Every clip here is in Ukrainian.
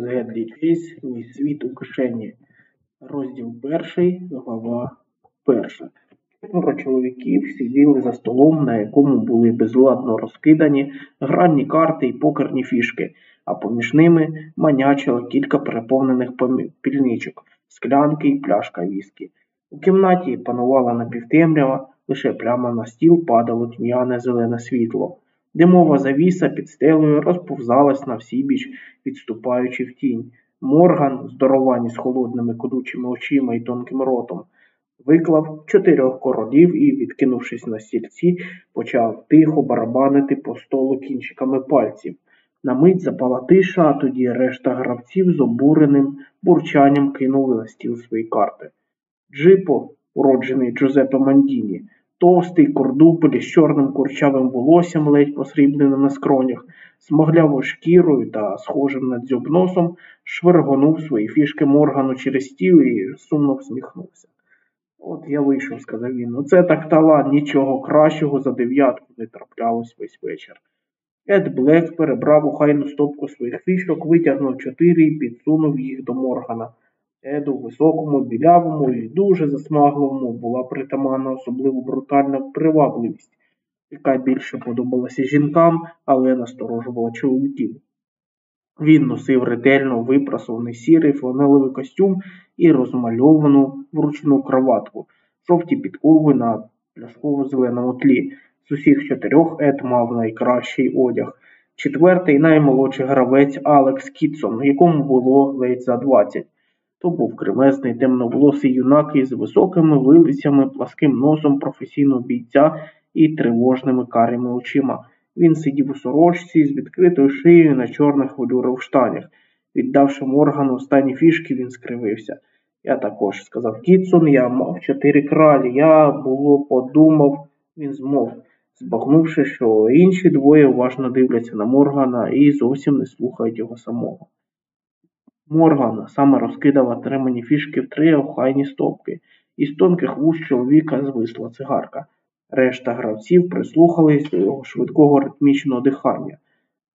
Гедлі Чейз «Весь світ у кишені». Розділ перший, глава перша. Четверо чоловіків сиділи за столом, на якому були безладно розкидані гранні карти і покерні фішки, а поміж ними манячило кілька переповнених пільничок, склянки і пляшка віскі. У кімнаті панувала напівтемрява, лише прямо на стіл падало тьмяне зелене світло. Димова завіса під стелею розповзалась на всібіч, відступаючи в тінь. Морган, здорований з холодними колючими очима і тонким ротом, виклав чотирьох королів і, відкинувшись на стільці, почав тихо барабанити по столу кінчиками пальців. На мить запала тиша, а тоді решта гравців з обуреним бурчанням кинули на стіл свої карти. Джипо, уроджений Джузеппе Мандіні, Товстий кордупель з чорним курчавим волоссям, ледь посрібленим на скронях, смаглявою шкірою та схожим на дзьоб носом, швиргонув свої фішки Моргану через стіл і сумно всміхнувся. От я вийшов, сказав він. Ну це так талант, нічого кращого за дев'ятку не траплялось весь вечір. Ед Блек перебрав у хайну стопку своїх фішок, витягнув чотири і підсунув їх до Моргана. Еду високому, білявому і дуже засмагливому була притаманна особливо брутальна привабливість, яка більше подобалася жінкам, але насторожувала чоловіків. Він носив ретельно випрасований сірий фланелевий костюм і розмальовану вручну кроватку, жовті підкови на пляшково-зеленому тлі. З усіх чотирьох Ед мав найкращий одяг. Четвертий наймолодший гравець Алекс Кітсон, якому було ледь за двадцять. То був кремезний темноволосий юнак із високими вилицями, пласким носом професійного бійця і тривожними карими очима. Він сидів у сорочці з відкритою шиєю на чорних велюрових штанях. Віддавши Моргану останні фішки, він скривився. Я також, сказав Кітсон, я мав чотири кралі. Я, було, подумав, він змов, збагнувши, що інші двоє уважно дивляться на Моргана і зовсім не слухають його самого. Морган саме розкидав отримані фішки в три охайні стопки, із тонких вуст чоловіка звисла цигарка. Решта гравців прислухались до його швидкого ритмічного дихання.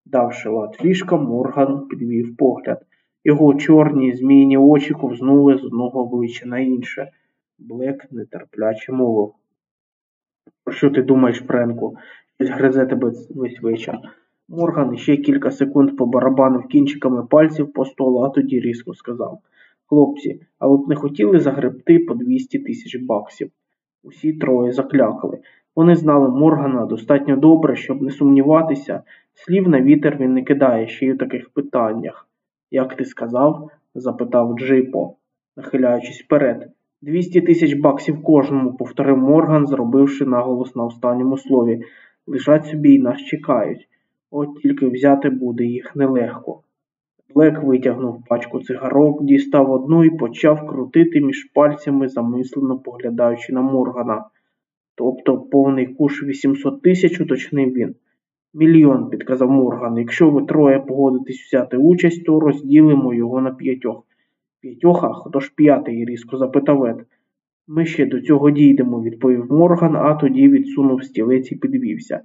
Давши лад фішкам, Морган підвів погляд. Його чорні змійні очі ковзнули з одного обличчя на інше. Блек нетерпляче мовив. Що ти думаєш, Френку? Щось гризе тебе весь вечір. Морган ще кілька секунд побарабанив кінчиками пальців по столу, а тоді різко сказав Хлопці, а ви б не хотіли загребти по 200 тисяч баксів? Усі троє заклякали. Вони знали Моргана достатньо добре, щоб не сумніватися, слів на вітер він не кидає ще й у таких питаннях. Як ти сказав? запитав Джипо, нахиляючись вперед. Двісті тисяч баксів кожному, повторив Морган, зробивши наголос на останньому слові. Лежать собі і нас чекають. От тільки взяти буде їх нелегко. Блек витягнув пачку цигарок, дістав одну і почав крутити між пальцями, замислено поглядаючи на Моргана. Тобто повний куш 800 тисяч, уточнив він. Мільйон, підказав Морган. Якщо ви троє погодитесь взяти участь, то розділимо його на п'ятьох. П'ятьох, а хто ж п'ятий? різко запитав Ед. Ми ще до цього дійдемо, відповів Морган, а тоді відсунув стілець і підвівся.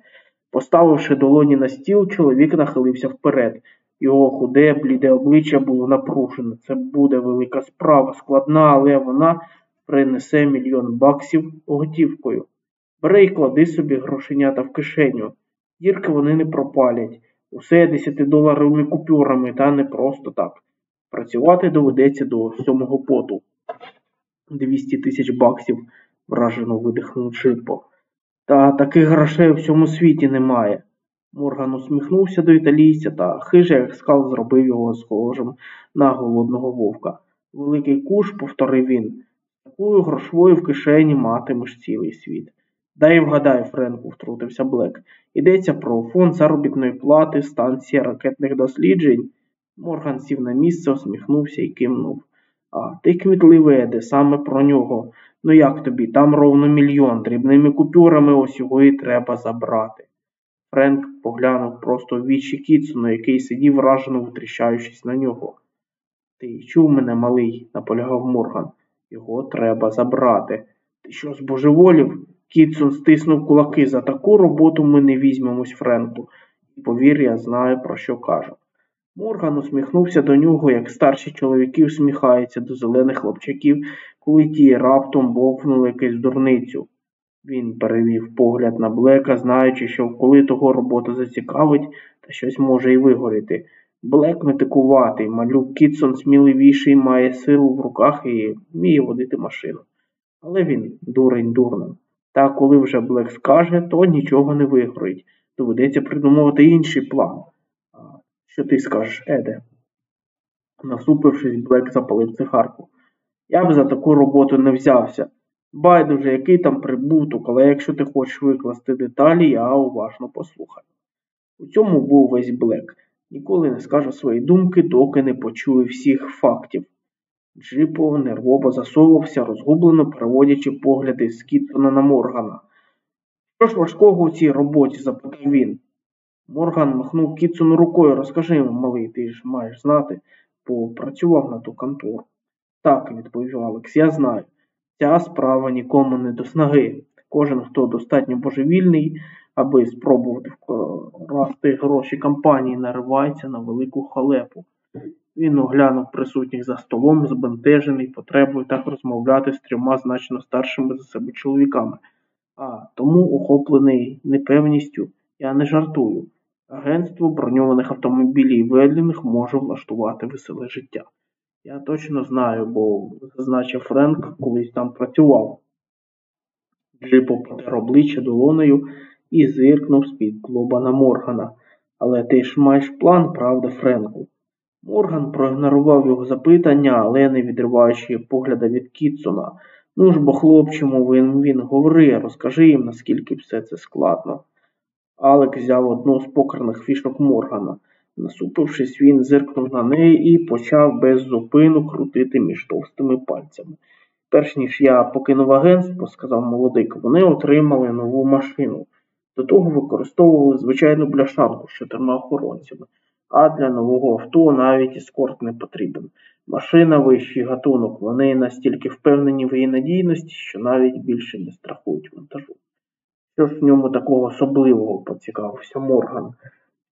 Поставивши долоні на стіл, чоловік нахилився вперед. Його худе, бліде обличчя було напружене. Це буде велика справа, складна, але вона принесе мільйон баксів готівкою. Бери й клади собі грошенята в кишеню. Дірки вони не пропалять. Усе десятидоларовими купюрами, та не просто так. Працювати доведеться до сьомого поту. Двісті тисяч баксів, вражено видихнув Джипо. Та таких грошей у всьому світі немає. Морган усміхнувся до італійця та хижий, як скал, зробив його схожим на голодного вовка. Великий куш, повторив він, такою грошвою в кишені матимеш цілий світ. Дай вгадаю, Френку, втрутився Блек. Йдеться про фонд заробітної плати, станція ракетних досліджень. Морган сів на місце, усміхнувся і кивнув. А ти кмітливий, Еде, саме про нього. Ну як тобі? Там ровно мільйон. Дрібними купюрами ось його і треба забрати. Френк поглянув просто в вічі Кітсону, який сидів вражено витріщаючись на нього. Ти чув мене, малий, наполягав Морган. Його треба забрати. Ти що збожеволів? Кітсон стиснув кулаки. За таку роботу ми не візьмемось, Френку. І повір, я знаю, про що кажу. Морган усміхнувся до нього, як старші чоловіки всміхаються до зелених хлопчаків, коли ті раптом бовкнули якусь дурницю. Він перевів погляд на Блека, знаючи, що коли того робота зацікавить, та щось може й вигоріти. Блек метикуватий, малюк Кітсон сміливіший, має силу в руках і вміє водити машину. Але він дурень дурним. Та коли вже Блек скаже, то нічого не вигорить. Доведеться придумувати інший план. Що ти скажеш, Еде? Насупившись, Блек запалив цигарку. Я б за таку роботу не взявся. Байдуже, який там прибуток, але якщо ти хочеш викласти деталі, я уважно послухаю. У цьому був весь Блек. Ніколи не скаже свої думки, доки не почує всіх фактів. Джипо нервово засовувався, розгублено переводячи погляди з Кітсона на Моргана. Що ж важкого у цій роботі? запитав він. Морган махнув Кітсону рукою. Розкажи йому, малий, ти ж маєш знати, бо працював на ту контору. Так, відповів Алекс, я знаю. Ця справа нікому не до снаги. Кожен, хто достатньо божевільний, аби спробувати вкрасти гроші компанії, наривається на велику халепу. Він оглянув присутніх за столом, збентежений потребою так розмовляти з трьома значно старшими за себе чоловіками. А тому, охоплений непевністю, я не жартую. Агентство броньованих автомобілів Веллінг може влаштувати веселе життя. Я точно знаю, бо зазначив Френк, колись там працював. Джипо потер обличчя долонею і зиркнув з-під клуба на Моргана. Але ти ж маєш план, правда, Френку? Морган проігнорував його запитання, але не відриваючи погляда від Кітсона. Ну ж бо, хлопчому, він, він говори, розкажи їм, наскільки все це складно. Алекс взяв одну з покерних фішок Моргана. Насупившись, він зиркнув на неї і почав без зупину крутити між товстими пальцями. Перш ніж я покинув агентство, сказав молодик, вони отримали нову машину. До того використовували звичайну бляшанку з чотирма охоронцями, а для нового авто навіть ескорт не потрібен. Машина вищий гатунок, вони настільки впевнені в її надійності, що навіть більше не страхують вантажу. Що ж в ньому такого особливого, поцікавився Морган.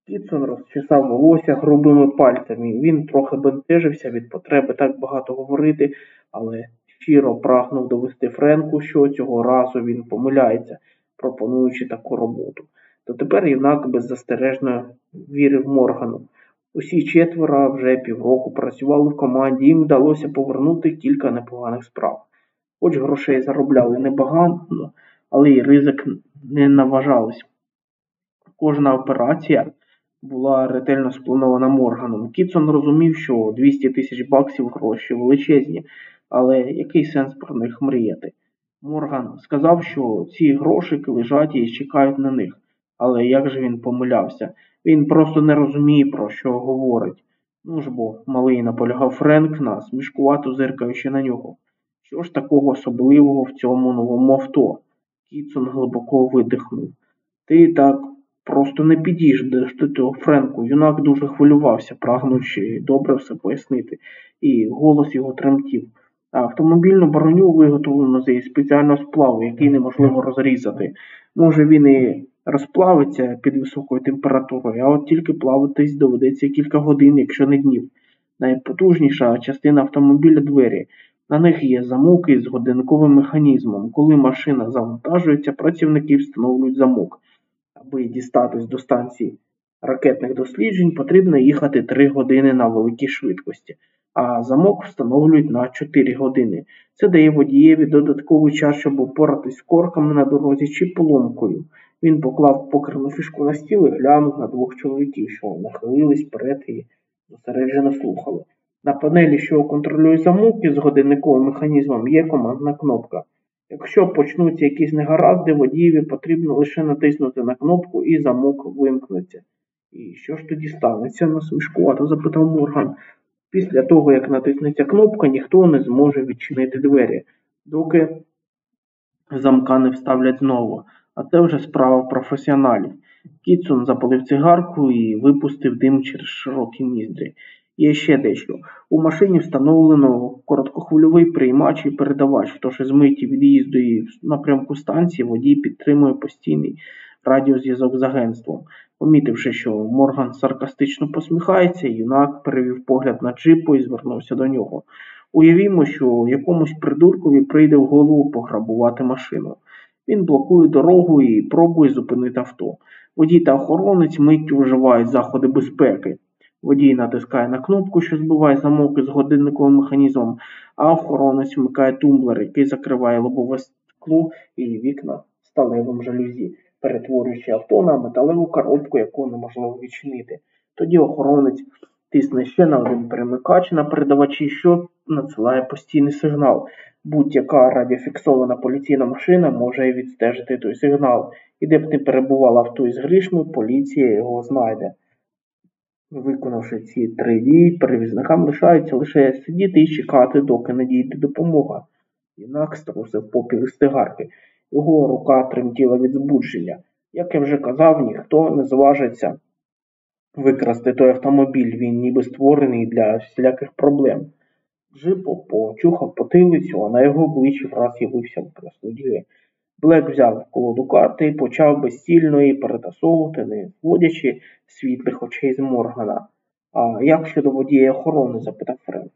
Кітсон розчесав волосся грубими пальцями. Він трохи бентежився від потреби так багато говорити, але щиро прагнув довести Френку, що цього разу він помиляється, пропонуючи таку роботу. То тепер юнак беззастережно вірив Моргану. Усі четверо вже півроку працювали в команді, їм вдалося повернути кілька непоганих справ. Хоч грошей заробляли небагато, але й ризик не наважались. Кожна операція була ретельно спланована Морганом. Кітсон розумів, що 200 тисяч баксів гроші величезні, але який сенс про них мріяти? Морган сказав, що ці грошики лежать і чекають на них. Але як же він помилявся? Він просто не розуміє, про що говорить. Ну ж бо, малий наполягав Френк нас, мішкувато зиркаючи на нього. Що ж такого особливого в цьому новому авто? Кітсон глибоко видихнув. Ти так просто не підійдеш до того Френку. Юнак дуже хвилювався, прагнучи добре все пояснити, і голос його тремтів. Автомобільну броню виготовлено з спеціального сплаву, який неможливо розрізати. Може він і розплавиться під високою температурою, а от тільки плаватись доведеться кілька годин, якщо не днів. Найпотужніша частина автомобіля двері. На них є замок з годинковим механізмом. Коли машина завантажується, працівники встановлюють замок. Аби дістатись до станції ракетних досліджень, потрібно їхати 3 години на великій швидкості, а замок встановлюють на 4 години. Це дає водієві додатковий час, щоб упоратись корками на дорозі чи поломкою. Він поклав покерну фішку на стіл і глянув на двох чоловіків, що нахилились вперед і зосереджено слухали. На панелі, що контролює замок із годинниковим механізмом, є командна кнопка. Якщо почнуться якісь негаразди, водієві потрібно лише натиснути на кнопку і замок вимкнеться. І що ж тоді станеться? насмішкувато запитав Морган. Після того, як натиснеться кнопка, ніхто не зможе відчинити двері, доки замка не вставлять знову. А це вже справа професіоналів. Кітсон запалив цигарку і випустив дим через широкі ніздрі. Є ще дещо. У машині встановлено короткохвильовий приймач і передавач, тож із миті від'їзду і напрямку станції водій підтримує постійний радіозв'язок з агентством. Помітивши, що Морган саркастично посміхається, юнак перевів погляд на джипу і звернувся до нього. Уявімо, що якомусь придуркові прийде в голову пограбувати машину. Він блокує дорогу і пробує зупинити авто. Водій та охоронець миттю вживають заходи безпеки. Водій натискає на кнопку, що збиває замок із годинниковим механізмом, а охоронець вмикає тумблер, який закриває лобове скло і вікна сталевим жалюзі, перетворюючи авто на металеву коробку, яку неможливо відчинити. Тоді охоронець тисне ще на один перемикач на передавачі, що надсилає постійний сигнал. Будь-яка радіофіксована поліційна машина може відстежити той сигнал, і де б не перебувало авто із грішми, поліція його знайде. Виконавши ці три дії, перевізникам лишається лише сидіти і чекати, доки надійде допомога. Юнак струсив попіл із цигарки. Його рука тремтіла від збудження. Як я вже казав, ніхто не зважиться викрасти той автомобіль, він ніби створений для всіляких проблем. Джипо почухав потилицю, а на його обличчі враз з'явився краснодіє. Блек взяв колоду карти і почав безцільно її перетасовувати, не зводячи світлих очей з Моргана. А як щодо водія охорони? запитав Френк.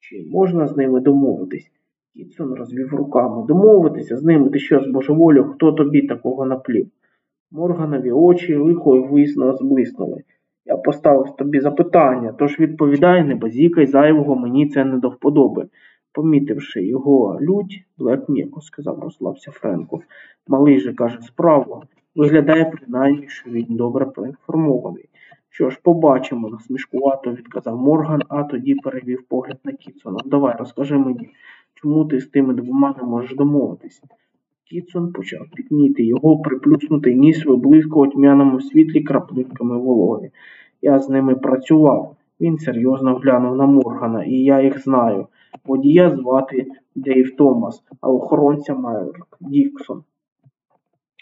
Чи можна з ними домовитись? Кітсон розвів руками. Домовитися з ними, ти що збожеволів, хто тобі такого наплів? Морганові очі лихо й висно зблиснули. Я поставив тобі запитання, тож відповідай, не базікай зайвого, мені це не до вподоби. Помітивши його лють, Блек м'яко сказав, розслабся Френку. Малий же каже справу. Виглядає принаймні, що він добре проінформований. Що ж, побачимо, насмішкувато відказав Морган, а тоді перевів погляд на Кітсона. Давай, розкажи мені, чому ти з тими двома не можеш домовитись? Кітсон почав пітніти, його приплюснутий ніс виблискував тьмяному світлі краплинками вологи. Я з ними працював. Він серйозно глянув на Моргана, і я їх знаю. Водія звати Дейв Томас, а охоронця Майорк Діксон.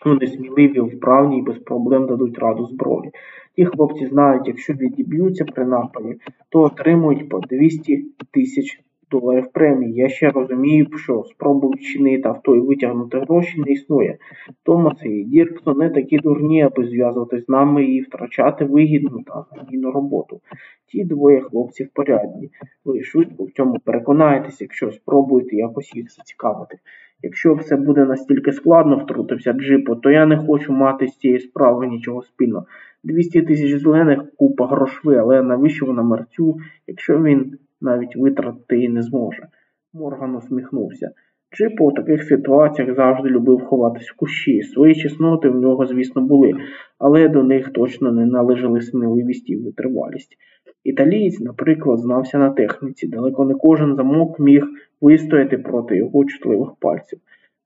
Вони сміливі, вправні і без проблем дадуть раду зброї. Ті хлопці знають, якщо відіб'ються при нападі, то отримують по 200 тисяч доларів премії. Я ще розумію, що спробу відчинити авто і витягнути гроші не існує. Томас і Дірксон не такі дурні, аби зв'язувати з нами і втрачати вигідну та надійну роботу. Ті двоє хлопців порядні. Ви швидко в цьому переконаєтесь, якщо спробуєте якось їх зацікавити. Якщо все буде настільки складно, втрутився Джипо, то я не хочу мати з цієї справи нічого спільного. 200 тисяч зелених купа грошви, але навіщо вона мерцю, якщо він навіть витратити не зможе. Морган усміхнувся. Джипо у таких ситуаціях завжди любив ховатись в кущі. Свої чесноти в нього, звісно, були, але до них точно не належали сміливість і витривалість. Італієць, наприклад, знався на техніці, далеко не кожен замок міг вистояти проти його чутливих пальців.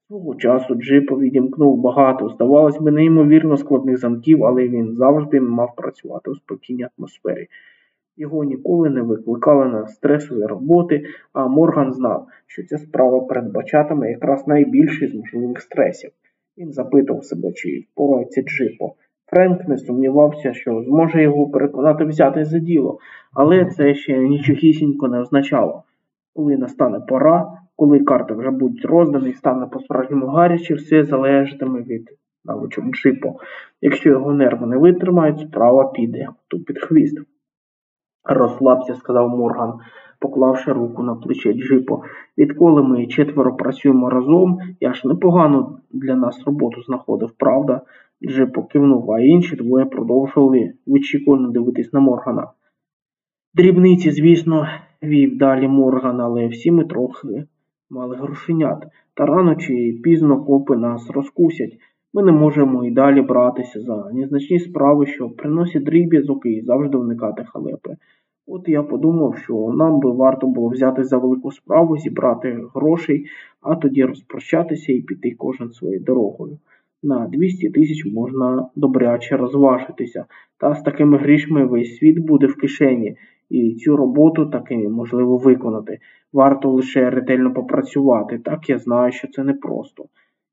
Свого часу Джипо відімкнув багато, здавалось би, неймовірно складних замків, але він завжди мав працювати у спокійній атмосфері. Його ніколи не викликали на стресові роботи, а Морган знав, що ця справа передбачатиме якраз найбільший з можливих стресів. Він запитав себе, чи впорається Джипо. Френк не сумнівався, що зможе його переконати взяти за діло, але це ще нічогісінько не означало. Коли настане пора, коли карти вже будуть роздані стане по-справжньому гаряче, все залежатиме від навичок Джипо. Якщо його нерви не витримають, справа піде ту під хвіст. Розслабся, сказав Морган, поклавши руку на плече Джипо. Відколи ми четверо працюємо разом, я ж непогано для нас роботу знаходив, правда? Джипо кивнув, а інші двоє продовжували вичікувально дивитись на Моргана. Дрібниці, звісно, вів далі Морган, але всі ми трохи мали грошенят. Та рано чи пізно копи нас розкусять. Ми не можемо і далі братися за незначні справи, що приносять дріб'язок і завжди уникати халепи. От я подумав, що нам би варто було взяти за велику справу, зібрати грошей, а тоді розпрощатися і піти кожен своєю дорогою. На 200 тисяч можна добряче розважитися, та з такими грішми весь світ буде в кишені, і цю роботу таки можливо виконати. Варто лише ретельно попрацювати. Так я знаю, що це непросто.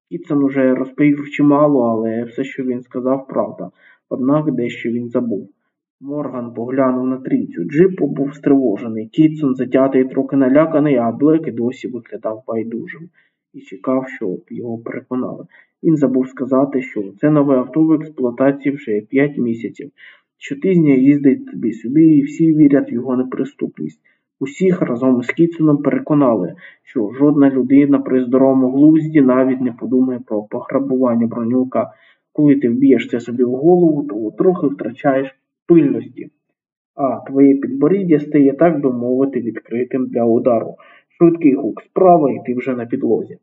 Кітсон уже розповів чимало, але все, що він сказав, правда, однак дещо він забув. Морган поглянув на трійцю. Джипо був стривожений. Кітсон затятий трохи наляканий, а Блек і досі виглядав байдужим і чекав, щоб його переконали. Він забув сказати, що це нове авто в експлуатації вже 5 місяців. Щотижня їздить туди сюди і всі вірять в його неприступність. Усіх разом із Кіцуном переконали, що жодна людина при здоровому глузді навіть не подумає про пограбування бронюка. Коли ти вб'єшся собі в голову, то трохи втрачаєш пильності, а твоє підборіддя стає, так би мовити, відкритим для удару. Швидкий гук справа, і ти вже на підлозі.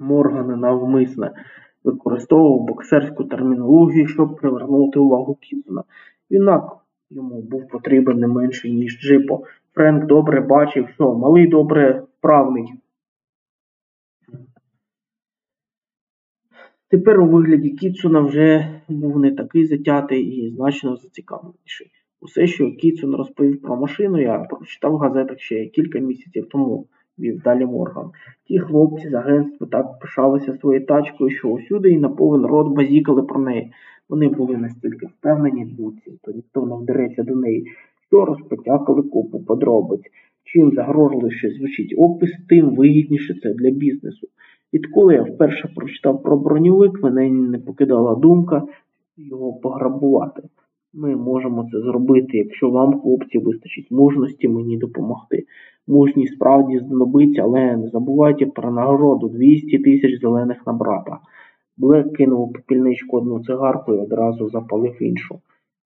Морган навмисне використовував боксерську термінологію, щоб привернути увагу Кіцуна. Юнак йому був потрібен не менше, ніж Джипо. Френк добре бачив, що малий добре вправний. Тепер у вигляді Кіцуна вже був не такий затятий і значно зацікавленіший. Усе, що Кіцун розповів про машину, я прочитав в газетах ще кілька місяців тому, вів далі Морган. Ті хлопці з агентства так пишалися своєю тачкою, що усюди і на повен рот базікали про неї. Вони були настільки впевнені в буці, то ніхто не вдереться до неї, що розпотякали купу подробиць. Чим загрожливіше звучить опис, тим вигідніше це для бізнесу. Відколи я вперше прочитав про броньовик, мене не покидала думка його пограбувати. Ми можемо це зробити, якщо вам, хлопці, вистачить мужності мені допомогти. Мужність справді знадобиться, але не забувайте про нагороду 200 тисяч зелених на брата. Блек кинув у попільничку одну цигарку і одразу запалив іншу.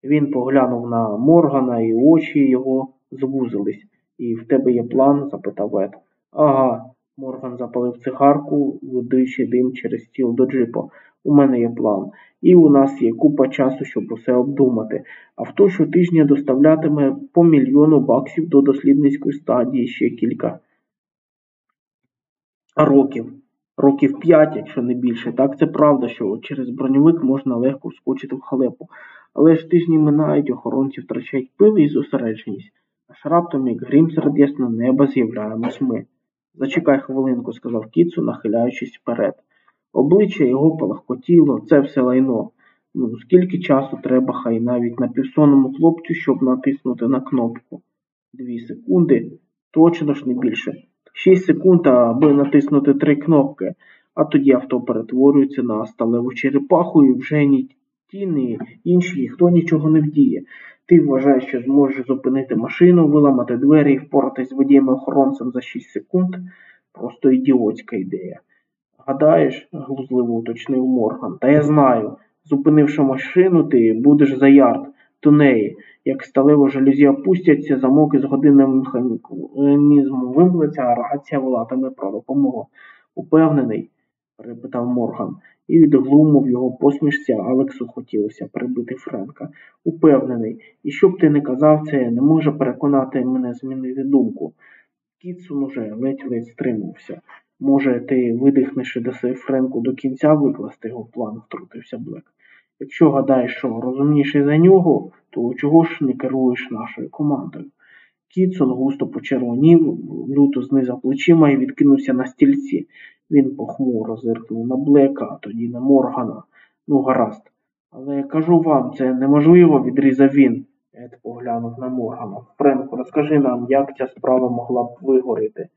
Він поглянув на Моргана, і очі його звузились. І в тебе є план? запитав Ед. Ага. Морган запалив цигарку, ведучи дим через стіл до джипа. У мене є план. І у нас є купа часу, щоб усе обдумати. Авто щотижня доставлятиме по мільйону баксів до дослідницької стадії ще кілька років. Років п'ять, якщо не більше. Так, це правда, що через броньовик можна легко вскочити в халепу. Але ж тижні минають, охоронці втрачають пили і зосередженість. Аж раптом, як грім серед ясного неба, з'являємось ми. Зачекай хвилинку, сказав Кіцу, нахиляючись вперед. Обличчя його полагкотіло, це все лайно. Ну, скільки часу треба хай навіть напівсонному хлопцю, щоб натиснути на кнопку? Дві секунди, точно ж не більше. Шість секунд, аби натиснути три кнопки, а тоді авто перетворюється на сталеву черепаху і вже ні ті, ні інші ніхто нічого не вдіє. Ти вважаєш, що зможеш зупинити машину, виламати двері і впоратись з водієм охоронцем за 6 секунд? Просто ідіотська ідея. Гадаєш, глузливо уточнив Морган, та я знаю. Зупинивши машину, ти будеш за ярд до неї. Як сталево жалюзі опустяться, замок із годинним механізмом вимкнеться, а рація волатиме про допомогу. Упевнений? перепитав Морган, і від глуму в його посмішці Алексу хотілося прибити Френка. Упевнений, і що б ти не казав, це не може переконати мене змінити думку. Кітсон уже ледь-ледь стримався. Може, ти видихнеш і даси Френку до кінця викласти його план, втрутився Блек. Якщо гадаєш, що розумніший за нього, то чого ж не керуєш нашою командою? Кітсон густо почервонів, люто знизав плечима і відкинувся на стільці. Він похмуро зиркнув на Блека, а тоді на Моргана. Ну, гаразд. Але я кажу вам, це неможливо, відрізав він. Ед поглянув на Моргана. Френку, розкажи нам, як ця справа могла б вигоріти.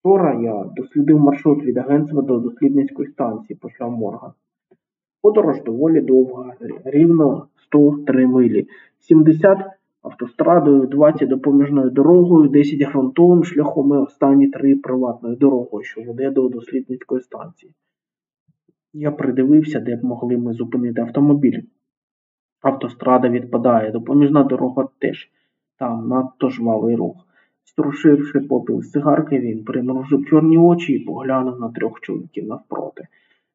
Вчора я дослідив маршрут від агентства до дослідницької станції, почав Морган. Подорож доволі довга, рівно 103 милі, 70 автострадою, 20 допоміжною дорогою, 10 ґрунтовим шляхом і останні 3 приватною дорогою, що веде до дослідницької станції. Я придивився, де б могли ми зупинити автомобіль. Автострада відпадає, допоміжна дорога теж. Там надто жвавий рух. Струшивши попіл з цигарки, він примружив чорні очі і поглянув на трьох чоловіків навпроти.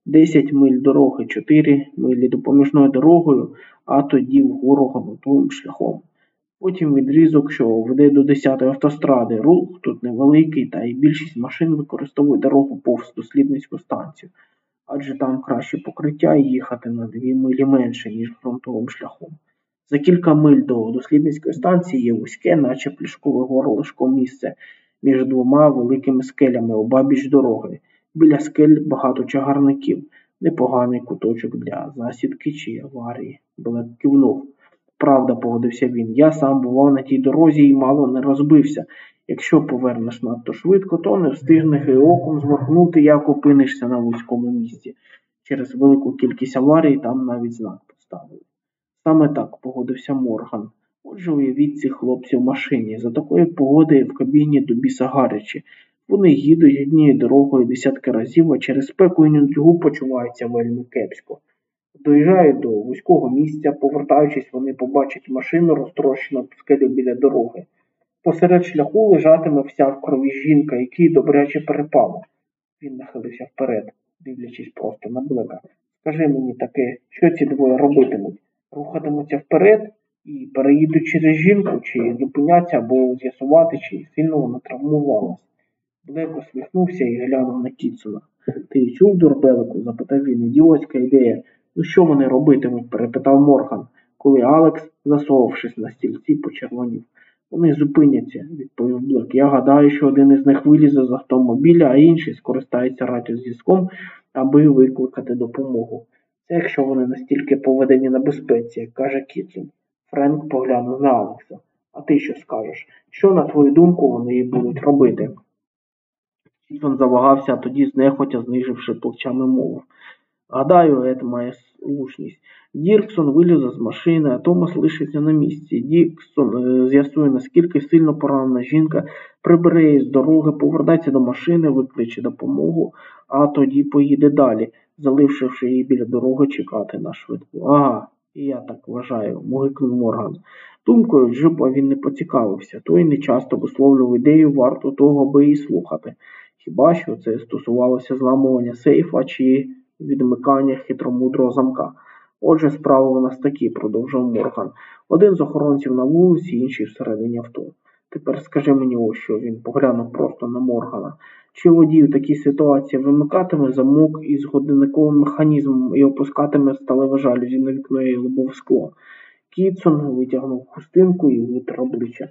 Десять миль дороги, чотири милі допоміжною дорогою, а тоді вгору гонутовим шляхом. Потім відрізок, що веде до 10-ї автостради. Рух тут невеликий, та й більшість машин використовує дорогу повз дослідницьку станцію, адже там краще покриття і їхати на дві милі менше, ніж фронтовим шляхом. За кілька миль до дослідницької станції є вузьке, наче плішкове горлишко місце між двома великими скелями обабіч дороги. Біля скель багато чагарників, непоганий куточок для засідки чи аварії. Блек кивнув. Правда, погодився він. Я сам бував на тій дорозі і мало не розбився. Якщо повернеш надто швидко, то не встигнеш і оком змахнути, як опинишся на вузькому місці. Через велику кількість аварій там навіть знак поставили. Саме так погодився Морган. Отже, уявіть цих хлопців в машині. За такої погоди в кабіні до біса гарячі. Вони їдуть однією дорогою десятки разів, а через спеку і нудьгу почуваються вельми кепсько. Доїжджають до вузького місця, повертаючись, вони побачать машину, розтрощену скелю біля дороги. Посеред шляху лежатиме вся в крові жінка, якій добряче перепало. Він нахилився вперед, дивлячись просто на блека. Скажи мені таке, що ці двоє робитимуть? Рухатимуться вперед і переїдуть через жінку, чи зупиняться або з'ясувати, чи сильно вона травмувалась. Блек усміхнувся і глянув на Кітсона. Ти чув, дурбелику? запитав він. Ідіотська ідея. Ну що вони робитимуть? перепитав Морган, коли Алекс, засовавшись на стільці, почервонів. Вони зупиняться, відповів Блек. Я гадаю, що один із них вилізе з автомобіля, а інший скористається радіозв'язком, аби викликати допомогу. Це якщо вони настільки поведені на безпеці, як каже Кітсон. Френк поглянув на Алекса. А ти що скажеш? Що, на твою думку, вони будуть робити? Кітсон завагався, а тоді знехотя зниживши плечами мову. Гадаю, Ед має слушність. Дірксон вилізе з машини, а Томас лишиться на місці. Дірксон е, з'ясує, наскільки сильно поранена жінка, прибере її з дороги, повертається до машини, викличе допомогу, а тоді поїде далі, залишивши її біля дороги чекати на швидку. Ага, і я так вважаю, могикнув Морган. Думкою Джипа він не поцікавився, той не часто висловлював ідею варто того, аби її слухати. Хіба що це стосувалося зламування сейфа чи відмикання хитромудрого замка. Отже, справи у нас такі, продовжив Морган. Один з охоронців на вулиці, інший всередині авто. Тепер скажи мені ось що він поглянув просто на Моргана. Чи водій у такій ситуації вимикатиме замок із годинниковим механізмом і опускатиме сталеве жалюзі на вікно і лобове скло? Кітсон витягнув хустинку і витер обличчя.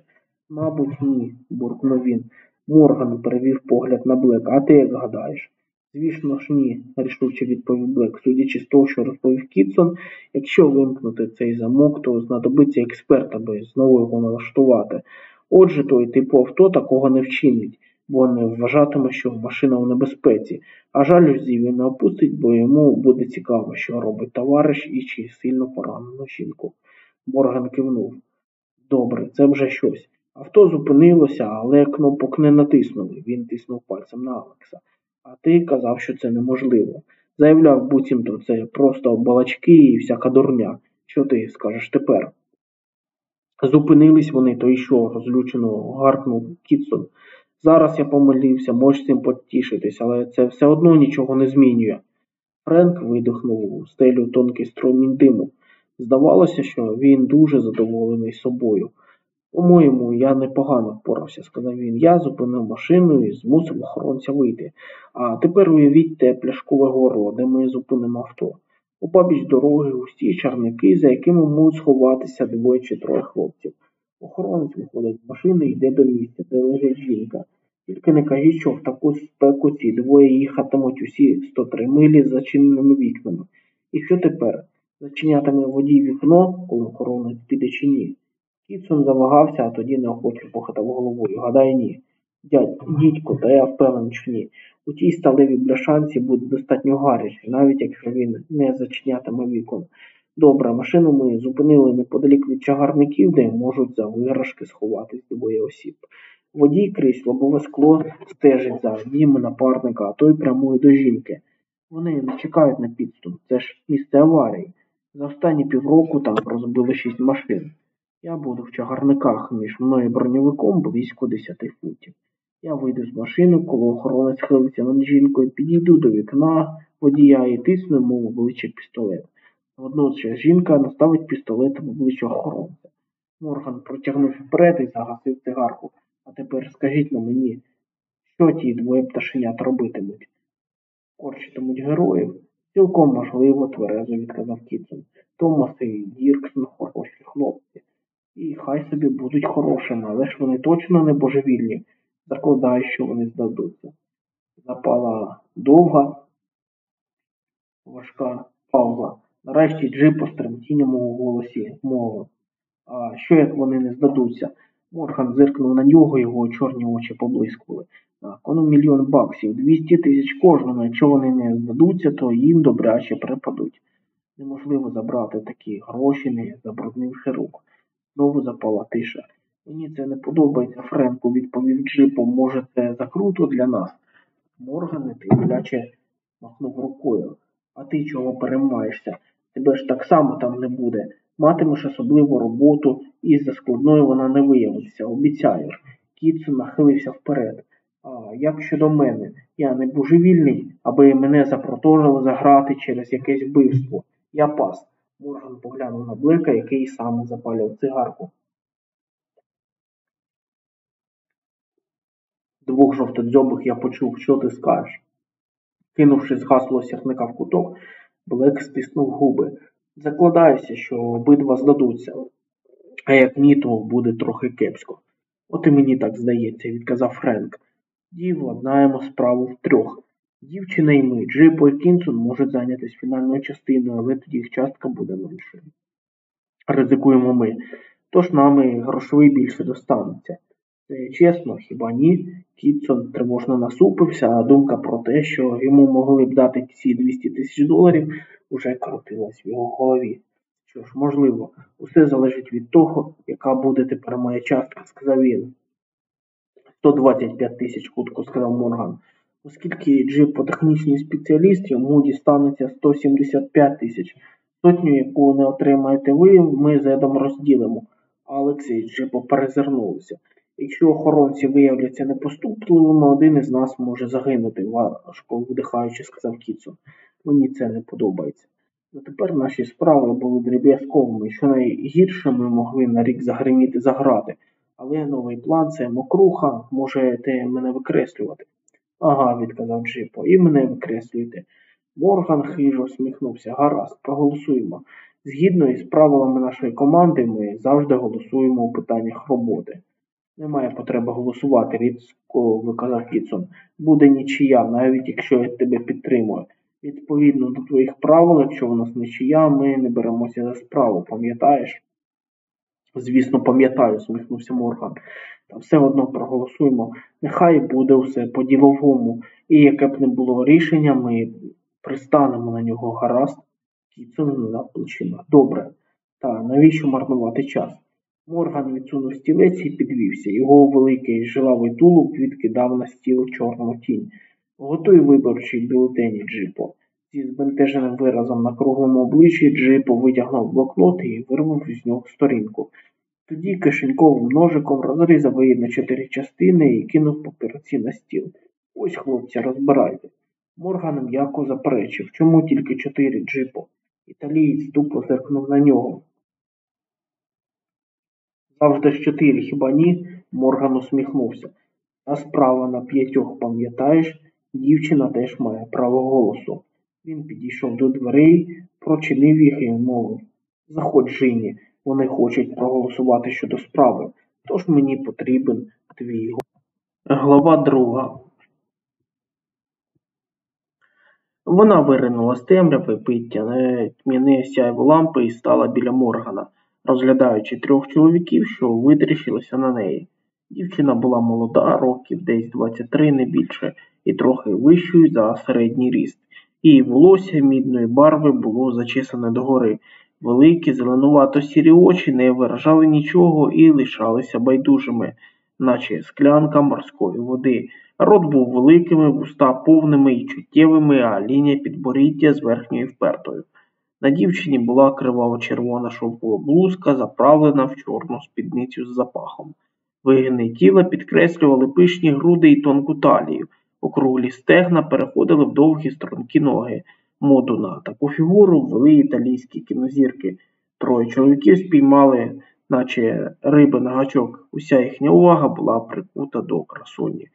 Мабуть, ні, буркнув він. Морган перевів погляд на Блека. А ти як гадаєш? Звісно ж, ні, рішуче відповів Блек. Судячи з того, що розповів Кітсон, якщо вимкнути цей замок, то знадобиться експерт, аби знову його налаштувати. Отже, той типу авто такого не вчинить, бо не вважатиме, що машина в небезпеці, а жалюзі він не опустить, бо йому буде цікаво, що робить товариш і чи сильно поранену жінку. Морган кивнув. Добре, це вже щось. Авто зупинилося, але кнопок не натиснули. Він тиснув пальцем на Алекса. А ти казав, що це неможливо. Заявляв, буцімто це просто балачки і всяка дурня. Що ти скажеш тепер? Зупинились вони, то й що, розлючено гаркнув Кітсон. Зараз я помилився, можеш цим потішитись, але це все одно нічого не змінює. Френк видихнув у стелю тонкий струмінь диму. Здавалося, що він дуже задоволений собою. По-моєму, я непогано впорався, сказав він. Я зупинив машину і змусив охоронця вийти. А тепер уявіть пляшкове горло, де ми зупинимо авто. Опабіч дороги густі чарники, за якими можуть сховатися двоє чи троє хлопців. Охоронець виходить з машини і йде до місця, де лежить жінка. Тільки не кажіть, що в таку спеку ці двоє їхатимуть усі 103 милі з зачиненими вікнами. І що тепер? Зачинятиме водій вікно, коли охоронець піде чи ні? Кітсон завагався, а тоді неохоче похитав головою. Гадай, ні. Дідько, та я впевнений, що ні. У тій сталевій бляшанці буде достатньо гаряче, навіть якщо він не зачинятиме вікон. Добре, машину ми зупинили неподалік від чагарників, де можуть за виграшки сховатись двоє осіб. Водій крізь лобове скло стежить за діями напарника, а той прямує до жінки. Вони не чекають на підступ, це ж місце аварії. За останні півроку там розбили шість машин. Я буду в чагарниках між мною і броньовиком близько десяти футів. Я вийду з машини, коли охоронець схилиться над жінкою, підійду до вікна водія і тисну йому в обличчя пістолет. Водночас жінка наставить пістолет в обличчя охоронця. Морган протягнув вперед і загасив цигарку. А тепер скажіть на мені, що ті двоє пташенят робитимуть? Корчитимуть героїв? Цілком можливо, тверезо відказав Кітсон. Томас і Дірксон хороші хлопці. І хай собі будуть хорошими, але ж вони точно не божевільні. Закладаю, що вони здадуться. Запала довга, важка пауза. Нарешті Джип по стремтінням у голосі мовив. А що як вони не здадуться? Морган зиркнув на нього, його чорні очі поблискували. Так, воно мільйон баксів, 200 тисяч кожному. Якщо вони не здадуться, то їм добряче припадуть. Неможливо забрати такі гроші, не забруднивши рук. Знову запала тиша. Мені це не подобається, Френку, відповів Джипо. Може, це закруто для нас? Морган нетерпляче махнув рукою. А ти чого переймаєшся? Тебе ж так само там не буде. Матимеш особливу роботу, і за складною вона не виявиться, обіцяю. Кітсон нахилився вперед. А як щодо мене? Я не божевільний, аби мене запроторили заграти через якесь вбивство. Я пас. Морган поглянув на Блека, який сам запалював цигарку. Двох жовтодзьобих я почув, що ти скажеш. Кинувши з гасло сірника в куток, Блек стиснув губи. Закладаюся, що обидва здадуться, а як ні, то буде трохи кепсько. От і мені так здається, відказав Френк. Тоді владнаємо справу втрьох. Дівчина і ми, Джипо і Кінсон можуть зайнятися фінальною частиною, але тоді їх частка буде меншою. Ризикуємо ми. Тож нам і грошовий більше достанеться. Це чесно, хіба ні? Кітсон тривожно насупився, а думка про те, що йому могли б дати ці 200 тисяч доларів, уже крутилась в його голові. Що ж, можливо, усе залежить від того, яка буде тепер моя частка, сказав він. 125 тисяч, хутко сказав Морган. Оскільки Джипо технічний спеціаліст, йому дістанеться 175 тисяч. Сотню, яку не отримаєте ви, ми з Едом розділимо. Алекс і Джипо перезирнулися. Якщо охоронці виявляться непоступливими, один із нас може загинути, важко вдихаючи, сказав Кіцон. Мені це не подобається. Дотепер наші справи були дріб'язковими, що найгірше ми могли на рік загриміти заграти. Але новий план це мокруха, можете мене викреслювати. Ага, відказав Джипо, і мене викреслюйте. Морган хижо усміхнувся. Гаразд, проголосуємо. Згідно із правилами нашої команди, ми завжди голосуємо у питаннях роботи. Немає потреби голосувати, різко виказав Кітсон. Буде нічия, навіть якщо я тебе підтримую. Відповідно до твоїх правил, якщо у нас нічия, ми не беремося за справу, пам'ятаєш? Звісно, пам'ятаю, усміхнувся Морган. Та все одно проголосуємо. Нехай буде все по-діловому, і яке б не було рішення, ми пристанемо на нього гаразд. Кіцун на плечима. Добре. Та навіщо марнувати час? Морган відсунув стілець і підвівся. Його великий жилавий тулуб відкидав на стіл чорну тінь. Готуй виборчий бюлетені, Джипо. Зі збентеженим виразом на круглому обличчі Джипо витягнув блокнот і вирвав з нього сторінку. Тоді кишеньковим ножиком розрізав її на чотири частини і кинув папірці на стіл. Ось, хлопці, розбирайте. Морган м'яко заперечив. Чому тільки чотири, Джипо? Італієць тупо зеркнув на нього. Завжди ж чотири, хіба ні? Морган усміхнувся. Та справа на п'ятьох, пам'ятаєш, дівчина теж має право голосу. Він підійшов до дверей, прочинив їх і мовив Заходь, Жині, вони хочуть проголосувати щодо справи, тож мені потрібен твій голос. Глава друга. Вона виринула з темряви пиття тьмяне сяйво лампи і стала біля Моргана, розглядаючи трьох чоловіків, що витріщилися на неї. Дівчина була молода, років десь 23, не більше, і трохи вищою за середній ріст. Її волосся мідної барви було зачесане догори. Великі зеленувато сірі очі не виражали нічого і лишалися байдужими, наче склянка морської води. Рот був великими, вуста повними і чуттєвими, а лінія підборіддя з верхньою впертою. На дівчині була криваво-червона шовкова блузка, заправлена в чорну спідницю з запахом. Вигини тіла підкреслювали пишні груди і тонку талію. Округлі стегна переходили в довгі стрункі ноги. Моду на таку фігуру ввели італійські кінозірки. Троє чоловіків спіймали, наче риби на гачок. Уся їхня увага була прикута до красуні.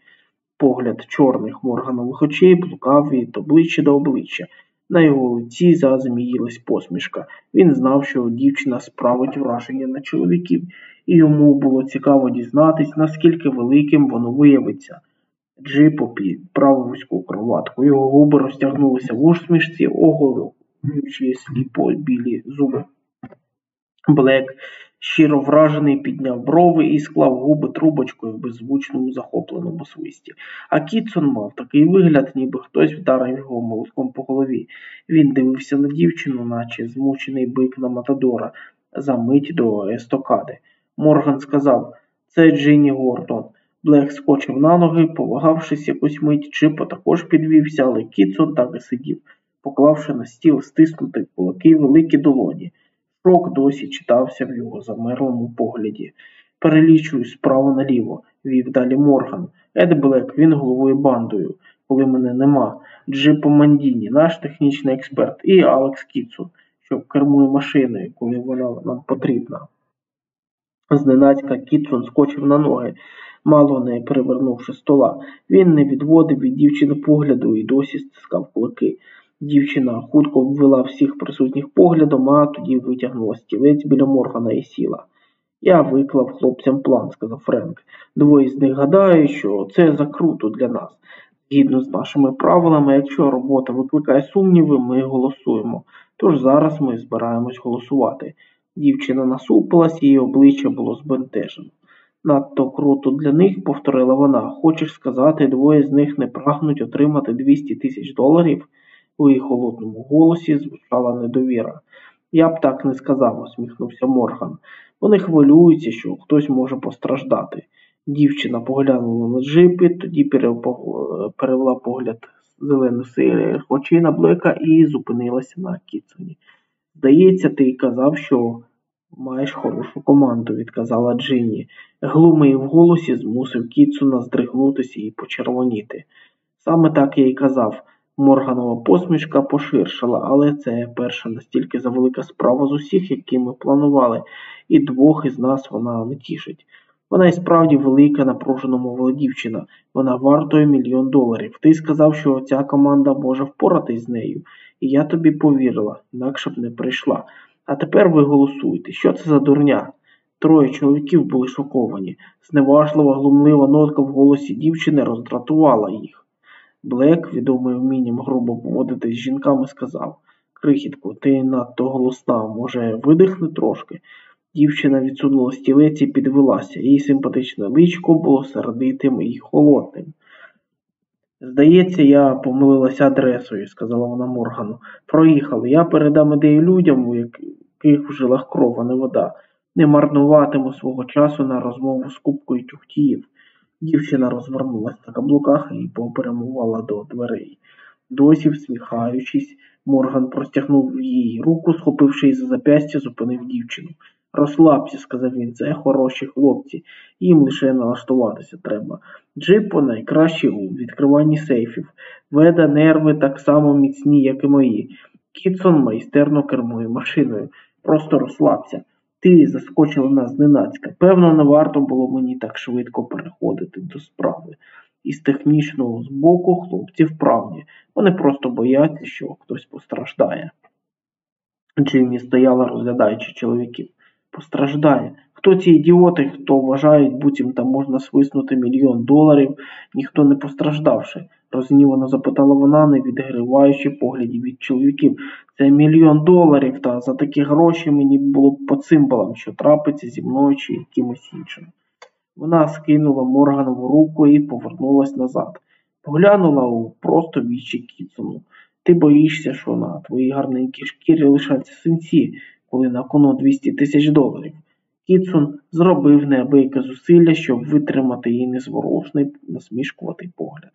Погляд чорних морганових очей блукав від обличчя до обличчя. На його лиці зазміїлась посмішка. Він знав, що дівчина справить враження на чоловіків, і йому було цікаво дізнатись, наскільки великим воно виявиться. Джипо підправив вузьку кроватку. Його губи розтягнулися в усмішці, оголюючи сліпо білі зуби. Блек Щиро вражений підняв брови і склав губи трубочкою в беззвучному захопленому свисті. А Кітсон мав такий вигляд, ніби хтось вдарив його молотком по голові. Він дивився на дівчину, наче змучений бик на Матадора, за мить до естокади. Морган сказав це Джинні Гордон. Блек скочив на ноги, повагавшись якусь мить, Чипо також підвівся, але Кітсон так і сидів, поклавши на стіл стиснути кулаки великі долоні. Шок досі читався в його замерлому погляді. Перелічую справа наліво, вів далі Морган. Ед Блек, він головує бандою, коли мене нема. Джипо Мандіні, наш технічний експерт, і Алекс Кітсон, що кермує машиною, коли вона нам потрібна. Зненацька Кітсон скочив на ноги, мало не перевернувши стола. Він не відводив від дівчини погляду і досі стискав кулаки. Дівчина хутко обвела всіх присутніх поглядом, а тоді витягнула стілець біля Моргана і сіла. Я виклав хлопцям план, сказав Френк. Двоє з них гадають, що це закруто для нас. Згідно з нашими правилами, якщо робота викликає сумніви, ми голосуємо. Тож зараз ми збираємось голосувати. Дівчина насупилась, її обличчя було збентежено. Надто круто для них, повторила вона. Хочеш сказати, двоє з них не прагнуть отримати 200 тисяч доларів? У її холодному голосі звучала недовіра. Я б так не сказав, усміхнувся Морган. Вони хвилюються, що хтось може постраждати. Дівчина поглянула на джипи, тоді перевела погляд зелену сири очей на блека і зупинилася на Кіцоні. Здається, ти казав, що маєш хорошу команду, відказала Джинні. Глумий в голосі змусив Кіцуна здригнутися і почервоніти. Саме так я й казав. Морганова посмішка поширшала, але це перша настільки завелика справа з усіх, які ми планували, і двох із нас вона не тішить. Вона і справді велика, напружено мовила. Вона вартує мільйон доларів. Ти сказав, що ця команда може впоратись з нею, і я тобі повірила, інакше б не прийшла. А тепер ви голосуєте. Що це за дурня? Троє чоловіків були шоковані. Зневажлива, глумлива нотка в голосі дівчини роздратувала їх. Блек, відомий вмінням грубо поводитись з жінками, сказав Крихітко, ти надто голосна, може, видихни трошки. Дівчина відсунула стілець і підвелася. Її симпатичне личко було сердитим і холодним. Здається, я помилилася адресою, сказала вона Моргану. Проїхали. Я передам ідею людям, у яких в жилах кров, а не вода. Не марнуватиму свого часу на розмову з купкою тюхтіїв. Дівчина розвернулася на каблуках і попрямувала до дверей. Досі, всміхаючись, Морган простягнув їй руку, схопивши її за запястя, зупинив дівчину. Розслабся, сказав він, це хороші хлопці, їм лише налаштуватися треба. Джипо найкращий у відкриванні сейфів, веда нерви так само міцні, як і мої. Кітсон майстерно кермує машиною. Просто розслабся. Ти заскочила нас зненацька. Певно, не варто було мені так швидко переходити до справи. Із технічного збоку хлопці вправні. Вони просто бояться, що хтось постраждає. Джиммі стояла, розглядаючи чоловіків постраждає. Хто ці ідіоти, хто вважають, буцімто можна свиснути мільйон доларів, ніхто не постраждавши, рознівано запитала вона, не відгриваючи поглядів від чоловіків. Це мільйон доларів, та за такі гроші мені було б по цимбалам, що трапиться зі мною чи якимось іншим. Вона скинула Морганову руку і повернулась назад. Поглянула у просто вічі Кіцуну. Ти боїшся, що на твоїй гарненькій шкірі лишаться синці коли на кону 200 тисяч доларів. Кітсон зробив неабияке зусилля, щоб витримати її незворушний, насмішкуватий погляд.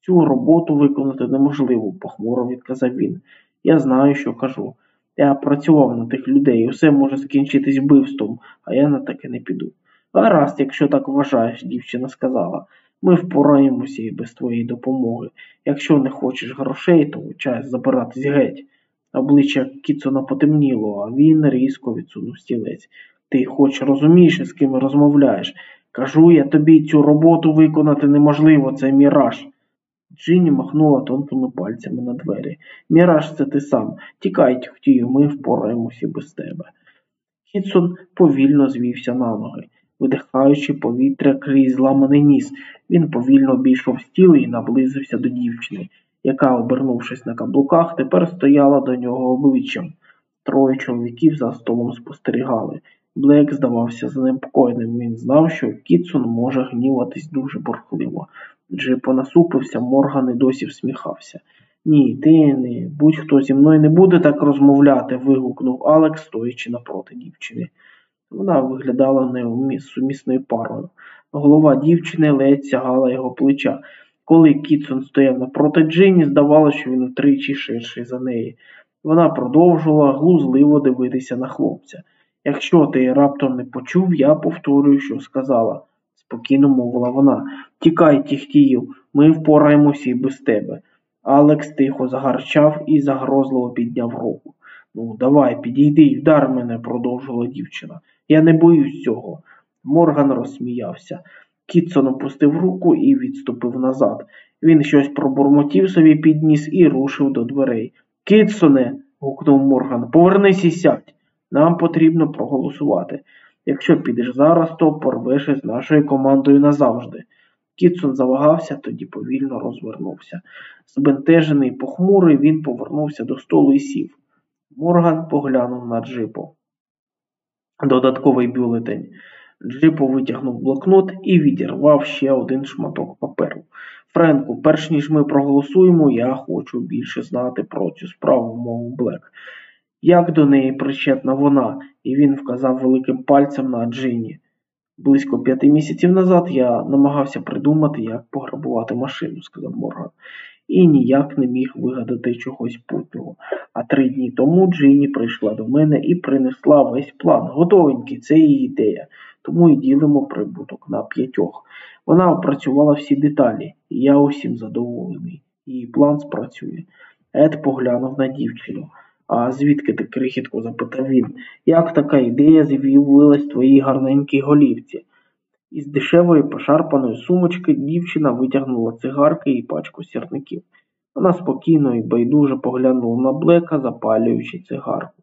Цю роботу виконати неможливо, похмуро відказав він. Я знаю, що кажу. Я працював на тих людей, усе може скінчитись вбивством, а я на таке не піду. Гаразд, якщо так вважаєш, дівчина сказала, ми впораємося і без твоєї допомоги. Якщо не хочеш грошей, то час забиратись геть. Обличчя Кіцона потемніло, а він різко відсунув стілець. Ти хоч розумієш, з ким розмовляєш. Кажу я тобі цю роботу виконати неможливо, це міраж. Джинні махнула тонкими пальцями на двері. Міраж, це ти сам. Тікай, тюхтію, ми впораємося без тебе. Кітсон повільно звівся на ноги, видихаючи повітря крізь зламаний ніс. Він повільно обійшов стіл і наблизився до дівчини яка, обернувшись на каблуках, тепер стояла до нього обличчям. Троє чоловіків за столом спостерігали. Блек здавався занепокоєним. Він знав, що Кітсон може гніватись дуже бурхливо. Джипо насупився, Морган і досі всміхався. Ні, ти не будь-хто зі мною не буде так розмовляти, вигукнув Алекс, стоячи напроти дівчини. Вона виглядала несумісною парою. Голова дівчини ледь сягала його плеча. Коли Кітсон стояв напроти Джині, здавалося, що він втричі ширший за неї. Вона продовжувала глузливо дивитися на хлопця. Якщо ти раптом не почув, я повторюю, що сказала, спокійно мовила вона. Тікай, тіхтіїв, ми впораємося і без тебе. Алекс тихо загарчав і загрозливо підняв руку. Ну, давай, підійди і вдар мене, продовжувала дівчина. Я не боюсь цього. Морган розсміявся. Кітсон опустив руку і відступив назад. Він щось пробурмотів собі підніс і рушив до дверей. Кітсоне, гукнув Морган, повернись і сядь. Нам потрібно проголосувати. Якщо підеш зараз, то порвеш із нашою командою назавжди. Кітсон завагався, тоді повільно розвернувся. Збентежений похмурий, він повернувся до столу і сів. Морган поглянув на джипо. Додатковий бюлетень. Джипо витягнув блокнот і відірвав ще один шматок паперу. Френку, перш ніж ми проголосуємо, я хочу більше знати про цю справу, мовив Блек. Як до неї причетна вона, і він вказав великим пальцем на Джині. Близько п'яти місяців назад я намагався придумати, як пограбувати машину, сказав Морган, і ніяк не міг вигадати чогось путнього. А три дні тому Джині прийшла до мене і принесла весь план. Готовенький, це її ідея, тому і ділимо прибуток на п'ятьох. Вона опрацювала всі деталі, і я усім задоволений. Її план спрацює. Ед поглянув на дівчину. А звідки ти, крихітко? запитав він. Як така ідея з'явилась в твоїй гарненькій голівці? Із дешевої пошарпаної сумочки дівчина витягнула цигарки і пачку сірників. Вона спокійно і байдуже поглянула на Блека, запалюючи цигарку.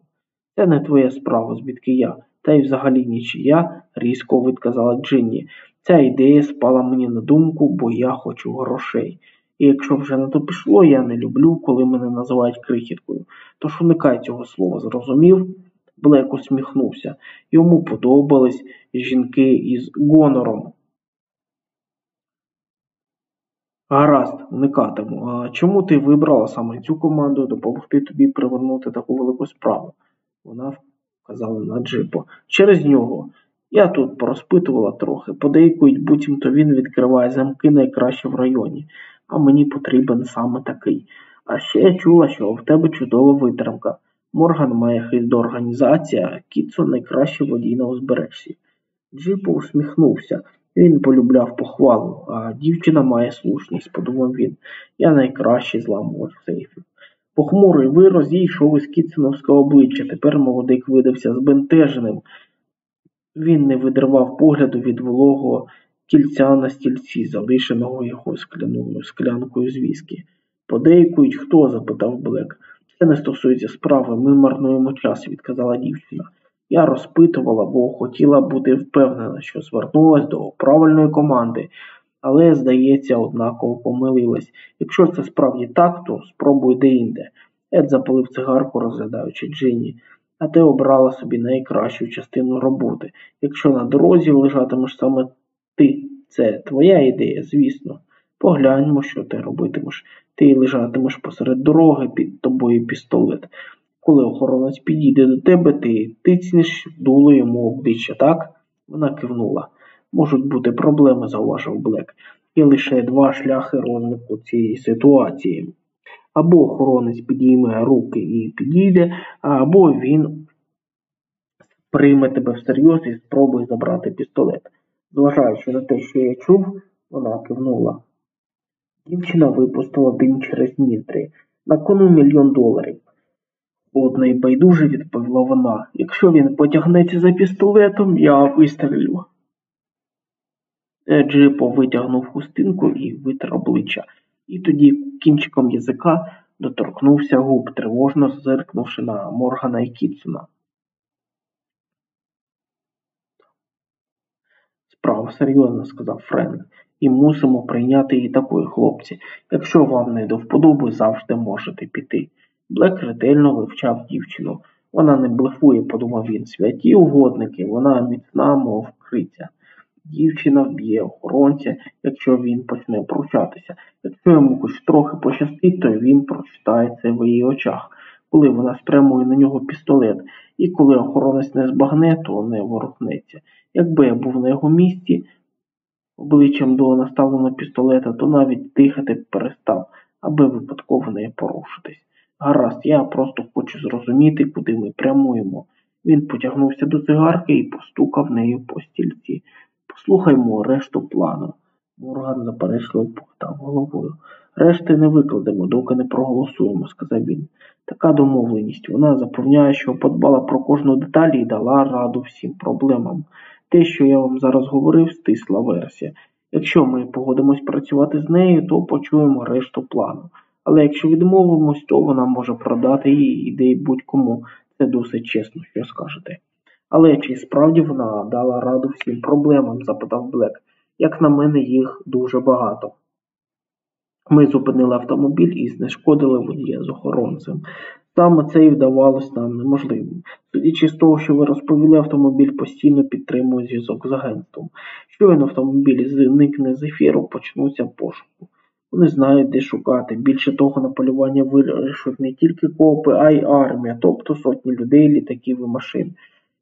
Це не твоя справа, звідки я, та й взагалі нічия, різко відказала Джинні. Ця ідея спала мені на думку, бо я хочу грошей. І якщо вже на то пішло, я не люблю, коли мене називають крихіткою. Тож уникай цього слова, зрозумів? Блек усміхнувся. Йому подобались жінки із гонором. Гаразд, уникатиму. А чому ти вибрала саме цю команду допомогти тобі привернути таку велику справу? Вона вказала на Джипо. Через нього. Я тут порозпитувала трохи. Подейкують, буцімто він відкриває замки найкраще в районі а мені потрібен саме такий. А ще я чула, що в тебе чудова витримка. Морган має хист до організації, а Кітсон найкращий водій на узбережжі. Джипо усміхнувся. Він полюбляв похвалу, а дівчина має слушність, подумав він. Я найкращий зламувач сейфів. Похмурий вираз йшов із Кітсоновського обличчя. Тепер молодик видався збентеженим. Він не видривав погляду від вологого кільця на стільці, залишеного його скляною склянкою з віскі. Подейкують хто? запитав Блек. Це не стосується справи, ми марнуємо час, відказала дівчина. Я розпитувала, бо хотіла бути впевнена, що звернулась до правильної команди, але, здається, однаково помилилась. Якщо це справді так, то спробуй де-інде. Ед запалив цигарку, розглядаючи Джині. А ти обрала собі найкращу частину роботи. Якщо на дорозі лежатимеш саме ти, це твоя ідея, звісно. Погляньмо, що ти робитимеш. Ти лежатимеш посеред дороги під тобою пістолет. Коли охоронець підійде до тебе, ти тицнеш дуло йому обличчя, так? Вона кивнула. Можуть бути проблеми, зауважив Блек. Є лише два шляхи розвитку цієї ситуації. Або охоронець підійме руки і підійде, або він прийме тебе всерйоз і спробує забрати пістолет. Зважаючи на те, що я чув, вона кивнула. Дівчина випустила дим через ніздрі. На кону мільйон доларів. Одно й байдуже відповіла вона. Якщо він потягнеться за пістолетом, я вистрілю. Джипо витягнув хустинку і витер обличчя, і тоді кінчиком язика доторкнувся губ, тривожно зиркнувши на Моргана і Кітсона. Справа серйозна, сказав Френк, і мусимо прийняти її такою, хлопці. Якщо вам не до вподоби, завжди можете піти. Блек ретельно вивчав дівчину. Вона не блефує, подумав він. Святі угодники, вона міцна, мов криця. Дівчина вб'є охоронця, якщо він почне пручатися. Якщо йому хоч трохи пощастить, то він прочитає це в її очах, коли вона спрямує на нього пістолет, і коли охоронець не збагне, то не ворухнеться. Якби я був на його місці, обличчям до наставленого пістолета, то навіть дихати б перестав, аби випадково не порушитись. Гаразд, я просто хочу зрозуміти, куди ми прямуємо. Він потягнувся до цигарки і постукав нею по стільці. Послухаймо решту плану. Морган заперечливо похитав головою. Решти не викладемо, доки не проголосуємо, сказав він. Така домовленість. Вона запевняє, що подбала про кожну деталь і дала раду всім проблемам. Те, що я вам зараз говорив, стисла версія. Якщо ми погодимось працювати з нею, то почуємо решту плану. Але якщо відмовимось, то вона може продати її ідеї будь-кому. Це досить чесно, що скажете. Але чи справді вона дала раду всім проблемам? запитав Блек. Як на мене, їх дуже багато. Ми зупинили автомобіль і знешкодили водія з охоронцем. Саме це і вдавалось нам неможливим. Судячи з того, що ви розповіли, автомобіль постійно підтримує зв'язок з агентством. Щойно автомобіль зникне з ефіру, почнуться пошуку. Вони знають, де шукати. Більше того, на полювання вирішують не тільки копи, а й армія, тобто сотні людей, літаків і машин.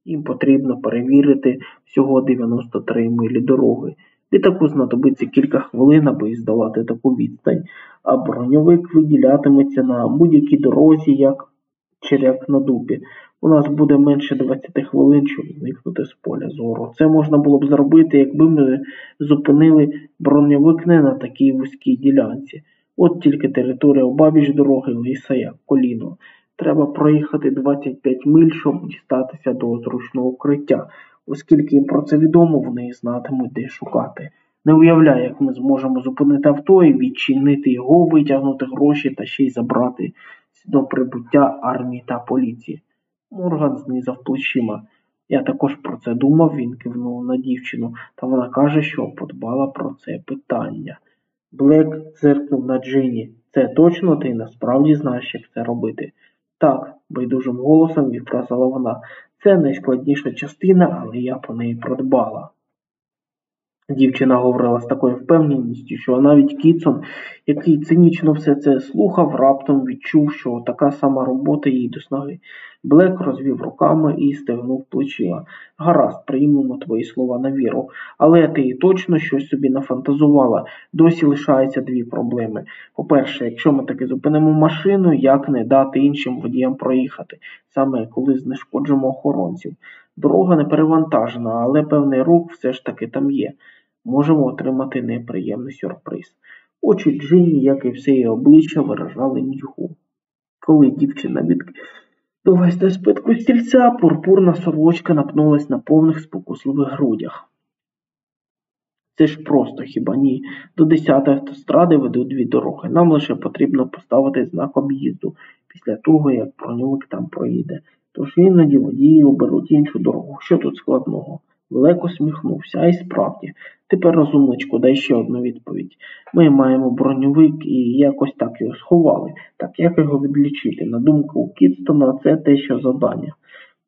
Їм потрібно перевірити всього 93 милі дороги. Літаку знадобиться кілька хвилин, аби здолати таку відстань, а броньовик виділятиметься на будь-якій дорозі, як черяк на дубі. У нас буде менше 20 хвилин, щоб зникнути з поля зору. Це можна було б зробити, якби ми зупинили броньовик не на такій вузькій ділянці. От тільки територія обабіч дороги лиса як коліно. Треба проїхати 25 миль, щоб дістатися до зручного укриття. Оскільки їм про це відомо, вони знатимуть, де шукати. Не уявляю, як ми зможемо зупинити авто і відчинити його, витягнути гроші та ще й забрати до прибуття армії та поліції. Морган знизав плечима. Я також про це думав, він кивнув на дівчину, та вона каже, що подбала про це питання. Блек зеркнув на Джині. Це точно ти насправді знаєш, як це робити. Так, байдужим голосом відказала вона. Це найскладніша частина, але я по неї продбала. Дівчина говорила з такою впевненістю, що навіть Кітсон, який цинічно все це слухав, раптом відчув, що така сама робота їй до снаги. Блек розвів руками і стегнув плечима. Гаразд, приймемо твої слова на віру, але ти точно щось собі нафантазувала. Досі лишаються дві проблеми. По-перше, якщо ми таки зупинимо машину, як не дати іншим водіям проїхати, саме коли знешкоджимо охоронців. Дорога не перевантажена, але певний рух все ж таки там є. Можемо отримати неприємний сюрприз. Очі Джині, як і все її обличчя, виражали нюху. Коли дівчина відкинулась на спитку стільця, пурпурна сорочка напнулась на повних спокусливих грудях. Це ж просто хіба ні. До 10 автостради ведуть дві дороги. Нам лише потрібно поставити знак об'їзду після того, як броньовик там проїде. Тож іноді водії оберуть іншу дорогу. Що тут складного? Велико сміхнувся, а й справді. Тепер, розумничку, дай ще одну відповідь. Ми маємо броньовик і якось так його сховали. Так як його відлічити? На думку Кітстона, це те, що завдання.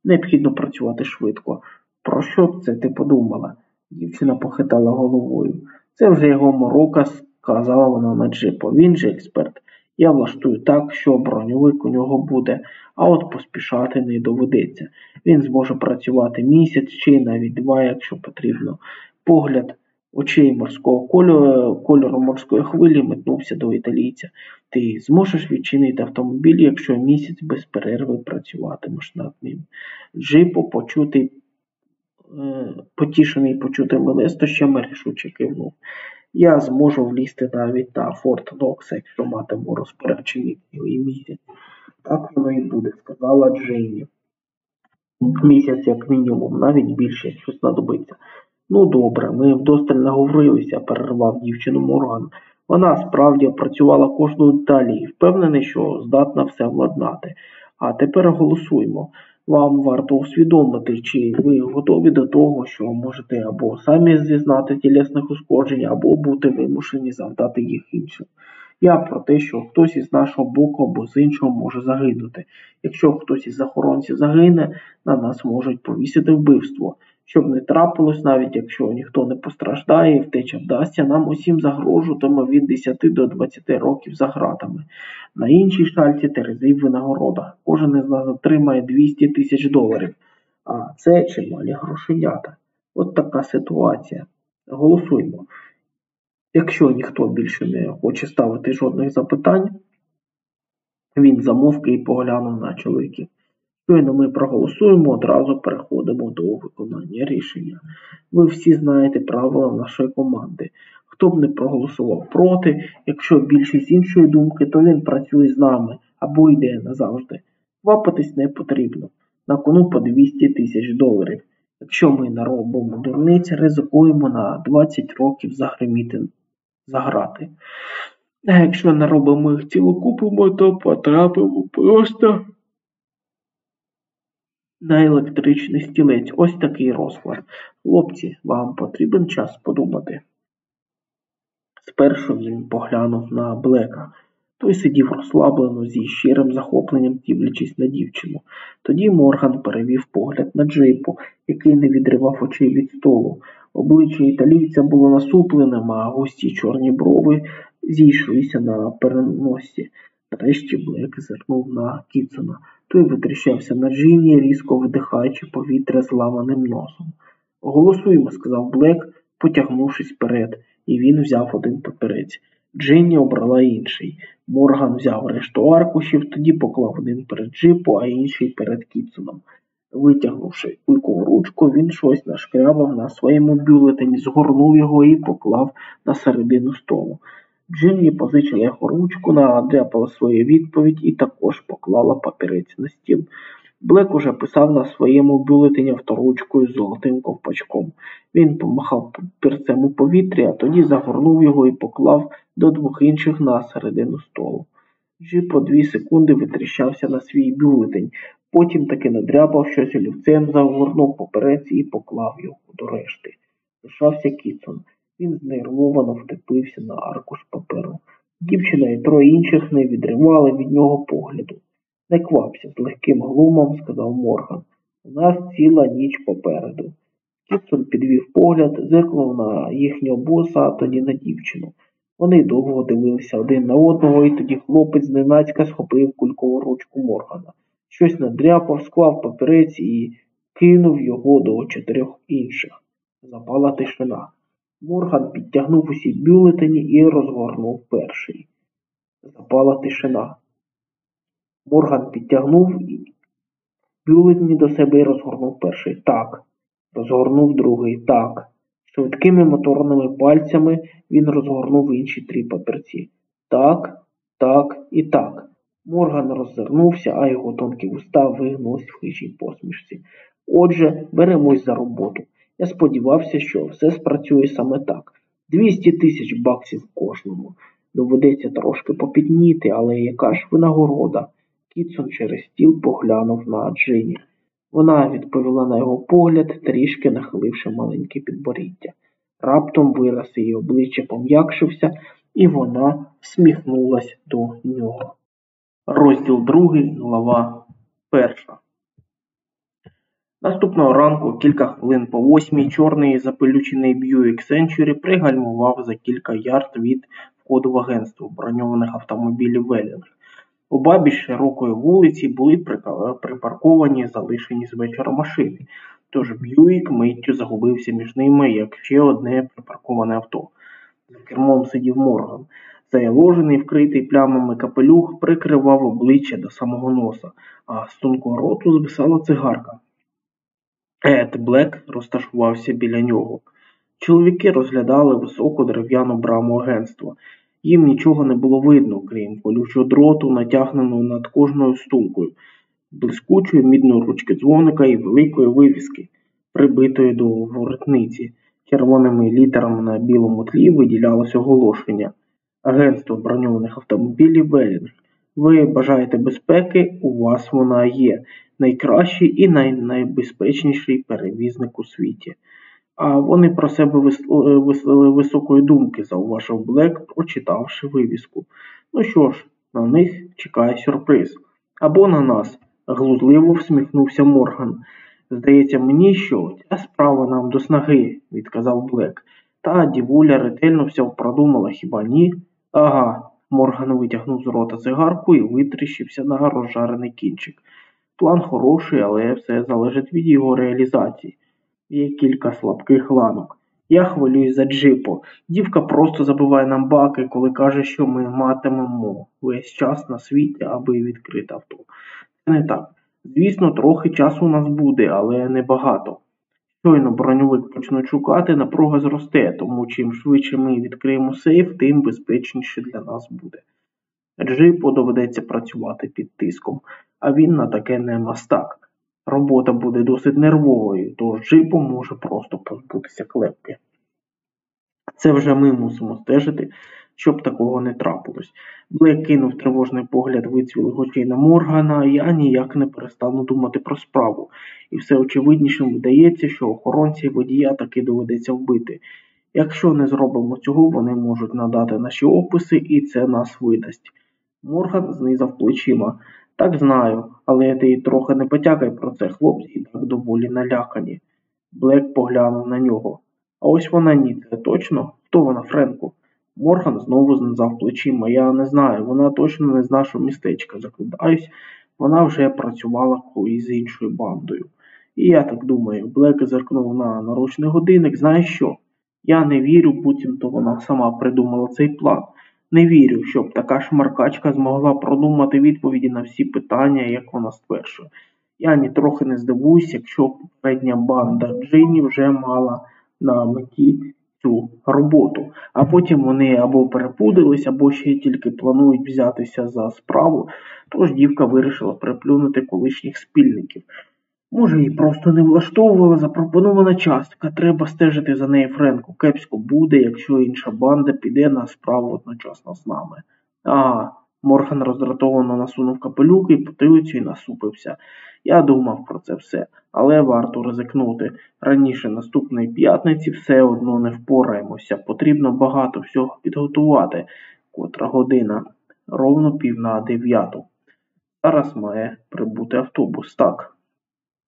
Необхідно працювати швидко. Про що це ти подумала? Дівчина похитала головою. Це вже його морока, сказала вона на джипо. Він же експерт. Я влаштую так, що броньовик у нього буде, а от поспішати не доведеться. Він зможе працювати місяць чи навіть два, якщо потрібно. Погляд очей морського кольору, кольору морської хвилі метнувся до італійця. Ти зможеш відчинити автомобіль, якщо місяць без перерви працюватимеш над ним. Джипо почутий, е, потішений почутими листощами, рішуче кивнув. Я зможу влізти навіть на Форт Нокса, якщо матиму розпорядження цілий місяць. Так воно і буде, сказала Джейні. Місяць, як мінімум, навіть більше, якщо знадобиться. Ну добре, ми вдосталь наговорилися, перервав дівчину Морган. Вона справді опрацювала кожну деталі і впевнений, що здатна все владнати. А тепер голосуємо. Вам варто усвідомити, чи ви готові до того, що можете або самі зізнати тілесних ушкоджень, або бути вимушені завдати їх іншим. Я про те, що хтось із нашого боку або з іншого може загинути. Якщо хтось із охоронців загине, на нас можуть повісити вбивство. Щоб не трапилось, навіть якщо ніхто не постраждає і втеча вдасться, нам усім загрожуватиме від 10 до 20 років за гратами. На іншій шальці терезів винагорода. Кожен із нас отримає 200 тисяч доларів. А це чималі грошенята. От така ситуація. Голосуємо. Якщо ніхто більше не хоче ставити жодних запитань, він замовки і поглянув на чоловіків. Щойно ми проголосуємо, одразу переходимо до виконання рішення. Ви всі знаєте правила нашої команди. Хто б не проголосував проти, якщо більшість іншої думки, то він працює з нами або йде назавжди. Квапитись не потрібно. На кону по 200 тисяч доларів. Якщо ми наробимо дурниць, ризикуємо на 20 років загриміти заграти. А якщо наробимо їх цілу купу, то потрапимо просто на електричний стілець. Ось такий розклад. Хлопці, вам потрібен час подумати. Спершу він поглянув на Блека. Той сидів розслаблено зі щирим захопленням дивлячись на дівчину. Тоді Морган перевів погляд на Джейпу, який не відривав очей від столу. Обличчя італійця було насупленим, а густі чорні брови зійшлися на переносі. Нарешті Блек зирнув на Кіцуна. Той витріщався на Джині, різко видихаючи повітря зламаним носом. Голосуємо, сказав Блек, потягнувшись вперед, і він взяв один папірець. Джинні обрала інший. Морган взяв решту аркушів, тоді поклав один перед джипу, а інший перед Кіцуном. Витягнувши кулькову ручку, він щось нашкрябав на своєму бюлетені, згорнув його і поклав на середину столу. Джинні позичила його ручку, надряпала свою відповідь і також поклала папірець на стіл. Блек уже писав на своєму бюлетені авторучкою з золотим ковпачком. Він помахав пірцем у повітрі, а тоді загорнув його і поклав до двох інших на середину столу. Джі по дві секунди витріщався на свій бюлетень, потім таки надряпав щось олівцем, загорнув поперець і поклав його до решти. Лишався Кіцон. Він знервовано втепився на аркуш паперу. Дівчина і троє інших не відривали від нього погляду. Не квапся, з легким глумом сказав Морган. У нас ціла ніч попереду. Кітсон підвів погляд, зиркнув на їхнього боса, а тоді на дівчину. Вони довго дивилися один на одного, і тоді хлопець зненацька схопив кулькову ручку Моргана. Щось надряпав, склав папірець і кинув його до чотирьох інших. Запала тишина. Морган підтягнув усі бюлетені і розгорнув перший. Запала тишина. Морган підтягнув бюлетені до себе і розгорнув перший. Так. Розгорнув другий. Так. Швидкими моторними пальцями він розгорнув інші три папірці. Так, так і так. Морган роззирнувся, а його тонкі вуста вигнулись в хижій посмішці. Отже, беремось за роботу. Я сподівався, що все спрацює саме так. 200 тисяч баксів кожному. Доведеться трошки попітніти, але яка ж винагорода? Кітсон через стіл поглянув на Джині. Вона відповіла на його погляд, трішки нахиливши маленьке підборіддя. Раптом вираз її обличчя пом'якшився, і вона всміхнулась до нього. Розділ другий, глава перша. Наступного ранку, кілька хвилин по восьмій, чорний запелючений Buick Century пригальмував за кілька ярд від входу в агентство броньованих автомобілів Велінг. Обабіч широкої вулиці були припарковані залишені з вечора машини, тож Б'юїк миттю загубився між ними, як ще одне припарковане авто. За кермом сидів Морган. Заяложений, вкритий плямами капелюх прикривав обличчя до самого носа, а з роту звисала цигарка. Ед Блек розташувався біля нього. Чоловіки розглядали високу дерев'яну браму агентства. Їм нічого не було видно, крім колючого дроту, натягненого над кожною стулкою, блискучої мідної ручки дзвоника і великої вивіски, прибитої до воротниці. Червоними літерами на білому тлі виділялось оголошення. Агентство броньованих автомобілів Велінг. Ви бажаєте безпеки, у вас вона є найкращий і най найбезпечніший перевізник у світі. А вони про себе е, висловили високої думки, зауважив Блек, прочитавши вивіску. Ну що ж, на них чекає сюрприз. Або на нас, глузливо всміхнувся Морган. Здається мені, що ця справа нам до снаги, відказав Блек. Та дівуля ретельно все продумала, хіба ні? Ага. Морган витягнув з рота цигарку і витріщився на розжарений кінчик. План хороший, але все залежить від його реалізації. Є кілька слабких ланок. Я хвилююсь за Джипо. Дівка просто забиває нам баки, коли каже, що ми матимемо весь час на світі, аби відкрити авто. Це не так. Звісно, трохи часу у нас буде, але небагато. Щойно броньовик почнуть шукати, напруга зросте, тому чим швидше ми відкриємо сейф, тим безпечніше для нас буде. Джипу доведеться працювати під тиском, а він на таке не мастак. Робота буде досить нервовою, тож джипу може просто позбутися клепки. Це вже ми мусимо стежити, щоб такого не трапилось. Блек кинув тривожний погляд вицвілих очей на Моргана, я ніяк не перестану думати про справу, і все очевиднішим видається, що охоронці водія таки доведеться вбити. Якщо не зробимо цього, вони можуть надати наші описи, і це нас видасть. Морган знизав плечима. Так знаю, але ти трохи не потякай про це, хлопці і так доволі налякані. Блек поглянув на нього. А ось вона ні, це точно? Хто вона, Френку? Морган знову знизав плечима. Я не знаю, вона точно не з нашого містечка. Закладаюсь, вона вже працювала колись з іншою бандою. І я так думаю, Блек зеркнув на наручний годинник. Знаєш що? Я не вірю, буцімто вона сама придумала цей план. Не вірю, щоб така шмаркачка змогла продумати відповіді на всі питання, як вона стверджує. Я нітрохи не здивуюсь, якщо попередня банда Джині вже мала на меті цю роботу, а потім вони або перепудились, або ще тільки планують взятися за справу, тож дівка вирішила приплюнути колишніх спільників. Може, її просто не влаштовувала запропонована частка. Треба стежити за нею Френку. Кепсько буде, якщо інша банда піде на справу одночасно з нами. Ага, Морган роздратовано насунув капелюк і потилицю і насупився. Я думав про це все, але варто ризикнути. Раніше наступної п'ятниці все одно не впораємося. Потрібно багато всього підготувати. Котра година, ровно пів на дев'яту. Зараз має прибути автобус, так.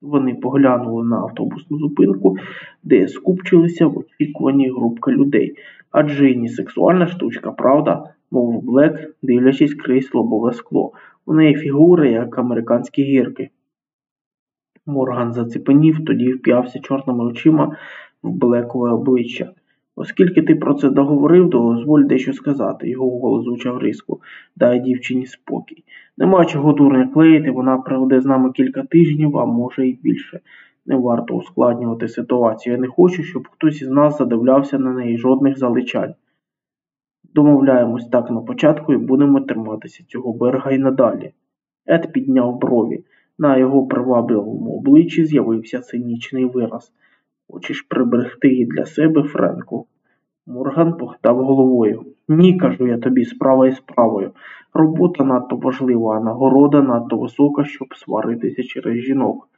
Вони поглянули на автобусну зупинку, де скупчилися в очікуванні групка людей. Адже і не сексуальна штучка, правда? мовив Блек, дивлячись крізь лобове скло. У неї фігура, як американські гірки. Морган заціпенів, тоді вп'явся чорними очима в Блекове обличчя. Оскільки ти про це договорив, дозволь дещо сказати, його голос звучав різко. Дай дівчині спокій. Нема чого дурня клеїти, вона проведе з нами кілька тижнів, а може і більше. Не варто ускладнювати ситуацію. Я не хочу, щоб хтось із нас задивлявся на неї жодних заличань. Домовляємось так на початку і будемо триматися цього берега і надалі. Ед підняв брові. На його привабливому обличчі з'явився цинічний вираз. Хочеш приберегти її для себе, Френку? Морган похитав головою. Ні, кажу я тобі, справа і справою. Робота надто важлива, а нагорода надто висока, щоб сваритися через жінок.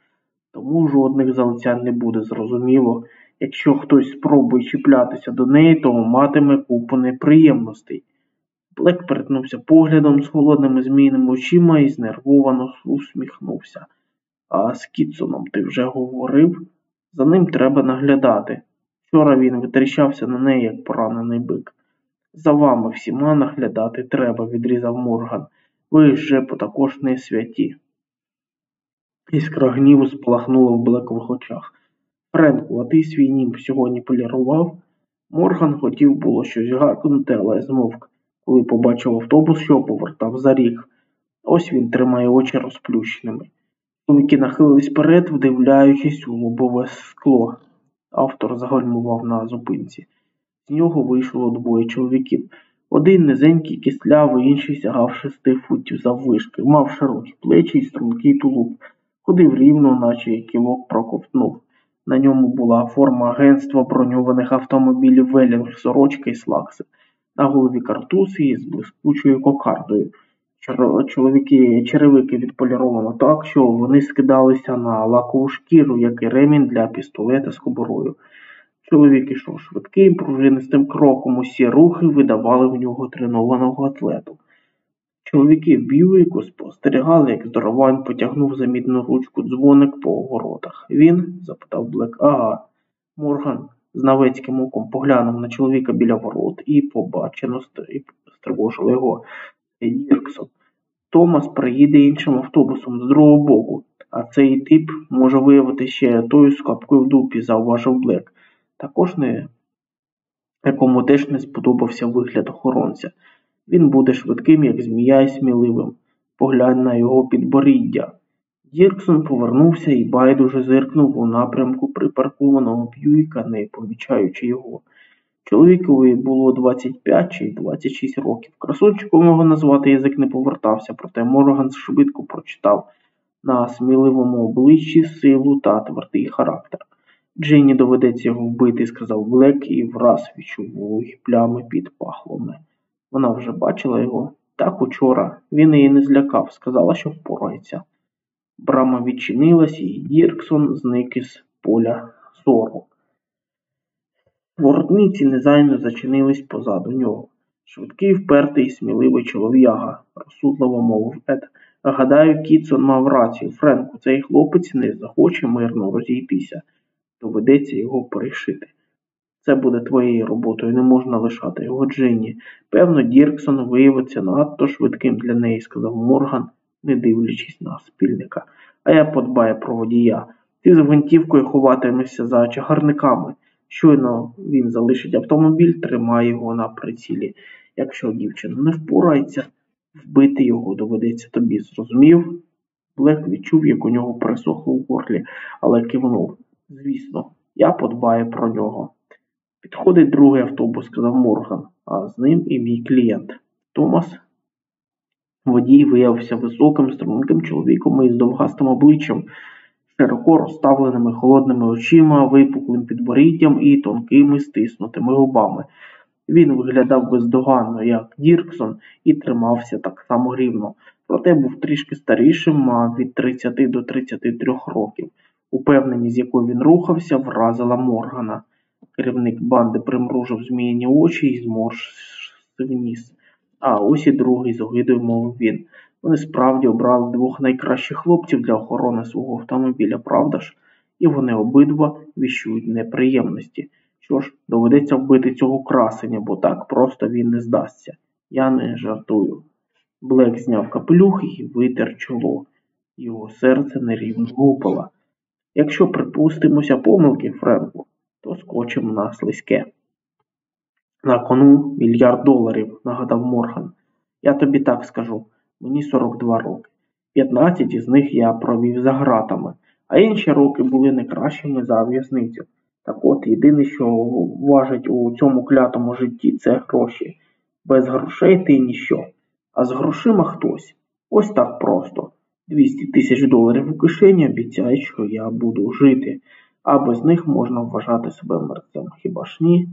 Тому жодних залицянь не буде зрозуміло. Якщо хтось спробує чіплятися до неї, то матиме купу неприємностей. Блек перетнувся поглядом з холодними змійними очима і знервовано усміхнувся. А з Кітсоном ти вже говорив? За ним треба наглядати. Вчора він витріщався на неї, як поранений бик. За вами всіма наглядати треба, відрізав Морган. Ви ж же також не святі. Іскра гніву спалахнула в блекових очах. Френку, а ти свій німб сьогодні полірував? Морган хотів було щось гаркнути, але змовк, коли побачив автобус, що повертав за ріг. Ось він тримає очі розплющеними. Чоловіки нахилились вперед, вдивляючись у лобове скло. Автор загальмував на зупинці. З нього вийшло двоє чоловіків. Один низенький, кислявий, інший сягав шести футів заввишки, мав широкі плечі і стрункий тулуб. Ходив рівно, наче кілок проковтнув. На ньому була форма агентства броньованих автомобілів Велінг, сорочка і слакси. На голові картуз із блискучою кокардою. Чоловіки черевики відполіровано так, що вони скидалися на лакову шкіру, як і ремінь для пістолета з кобурою. Чоловік ішов швидким, пружинистим кроком, усі рухи видавали в нього тренованого атлету. Чоловіки в Бьюіку спостерігали, як здоровань потягнув за мідну ручку дзвоник по воротах. Він? запитав Блек. Ага. Морган знавецьким оком поглянув на чоловіка біля ворот і побачено стривожило його. Дірксон. Томас приїде іншим автобусом з другого боку, а цей тип може виявити ще тою з капкою в дупі, зауважив Блек. Також не якому теж не сподобався вигляд охоронця. Він буде швидким, як змія, і сміливим. Поглянь на його підборіддя. Дірксон повернувся і байдуже зиркнув у напрямку припаркованого Б'юіка, не помічаючи його. Чоловікові було 25 чи 26 років. Красунчиком його назвати язик не повертався, проте Морган швидко прочитав на сміливому обличчі силу та твердий характер. Джинні доведеться його вбити, сказав Блек і враз відчув вологі плями під пахвами. Вона вже бачила його так учора. Він її не злякав, сказала, що впорається. Брама відчинилась, і Дірксон зник із поля зору. Воротниці незайно зачинились позаду нього. Швидкий, впертий, сміливий чолов'яга, розсудливо мовив Ед. Гадаю, Кітсон мав рацію. Френку, цей хлопець не захоче мирно розійтися. Доведеться його перешити. Це буде твоєю роботою, не можна лишати його Джинні. Певно, Дірксон виявиться надто швидким для неї, сказав Морган, не дивлячись на спільника. А я подбаю про водія. Ти з гвинтівкою ховатимешся за чагарниками. Щойно він залишить автомобіль, тримай його на прицілі. Якщо дівчина не впорається, вбити його доведеться тобі. Зрозумів? Блек відчув, як у нього пересохло в горлі, але кивнув. Звісно, я подбаю про нього. Підходить другий автобус, сказав Морган, а з ним і мій клієнт. Томас. Водій виявився високим, струнким чоловіком із довгастим обличчям, широко розставленими холодними очима, випуклим підборіддям і тонкими стиснутими губами. Він виглядав бездоганно, як Дірксон, і тримався так само рівно, проте був трішки старішим, мав від 30 до 33 років. Упевненість, з якою він рухався, вразила Моргана. Керівник банди примружив зміїні очі і зморщив ніс. А ось і другий з огидою мовив він. Вони справді обрали двох найкращих хлопців для охорони свого автомобіля, правда ж? І вони обидва віщують неприємності. Що ж, доведеться вбити цього красення, бо так просто він не здасться. Я не жартую. Блек зняв капелюх і витер чоло. Його серце нерівно гупало. Якщо припустимося помилки, Френку, то скочимо на слизьке. На кону мільярд доларів, нагадав Морган. Я тобі так скажу. Мені 42 роки. 15 із них я провів за гратами, а інші роки були не кращими за в'язницю. Так от єдине, що важить у цьому клятому житті, це гроші. Без грошей ти ніщо. А з грошима хтось. Ось так просто. 200 тисяч доларів у кишені обіцяють, що я буду жити, а без них можна вважати себе мерцем. Хіба ж ні?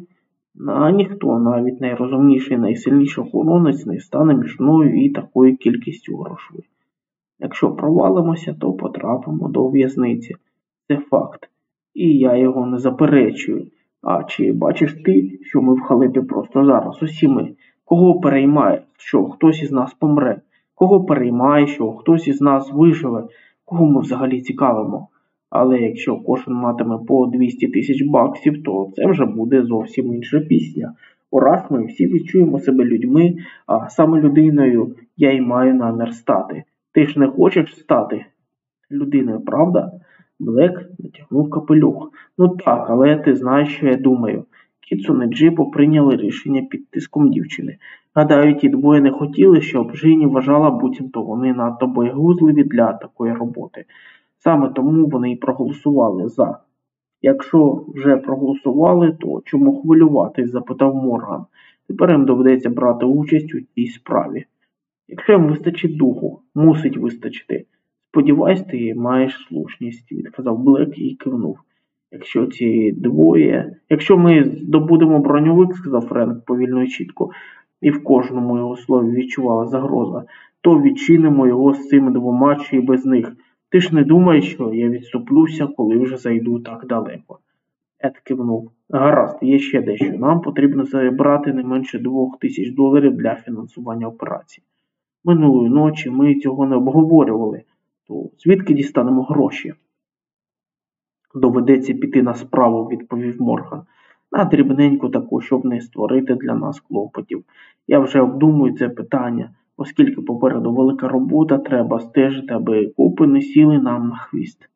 А ніхто, навіть найрозумніший, найсильніший охоронець не стане між мною і такою кількістю грошей. Якщо провалимося, то потрапимо до в'язниці. Це факт. І я його не заперечую. А чи бачиш ти, що ми в халепі просто зараз? Усі ми. Кого переймає, що хтось із нас помре? Кого переймає, що хтось із нас виживе, кого ми взагалі цікавимо? Але якщо кожен матиме по 200 тисяч баксів, то це вже буде зовсім інша пісня. Ураз ми всі відчуємо себе людьми, а саме людиною я й маю намір стати. Ти ж не хочеш стати людиною, правда? Блек натягнув капелюх. Ну так, але ти знаєш, що я думаю. Кіцун і Джипо прийняли рішення під тиском дівчини. Гадаю, ті двоє не хотіли, щоб Жині вважала, буцімто вони надто боєгузливі для такої роботи. Саме тому вони й проголосували за. Якщо вже проголосували, то чому хвилюватись? запитав Морган. Тепер їм доведеться брати участь у цій справі. Якщо їм вистачить духу, мусить вистачити. Сподіваюсь, ти маєш слушність, відказав Блек і кивнув. Якщо ці двоє. Якщо ми здобудемо броньовик, сказав Френк повільно і чітко, і в кожному його слові відчувала загроза, то відчинимо його з цими двома чи без них. Ти ж не думаєш, що я відступлюся, коли вже зайду так далеко. Ед кивнув. Гаразд, є ще дещо. Нам потрібно забрати не менше двох тисяч доларів для фінансування операції. Минулої ночі ми цього не обговорювали, то звідки дістанемо гроші? Доведеться піти на справу, відповів Морган. На дрібненьку таку, щоб не створити для нас клопотів. Я вже обдумую це питання, оскільки попереду велика робота, треба стежити, аби копи не сіли нам на хвіст.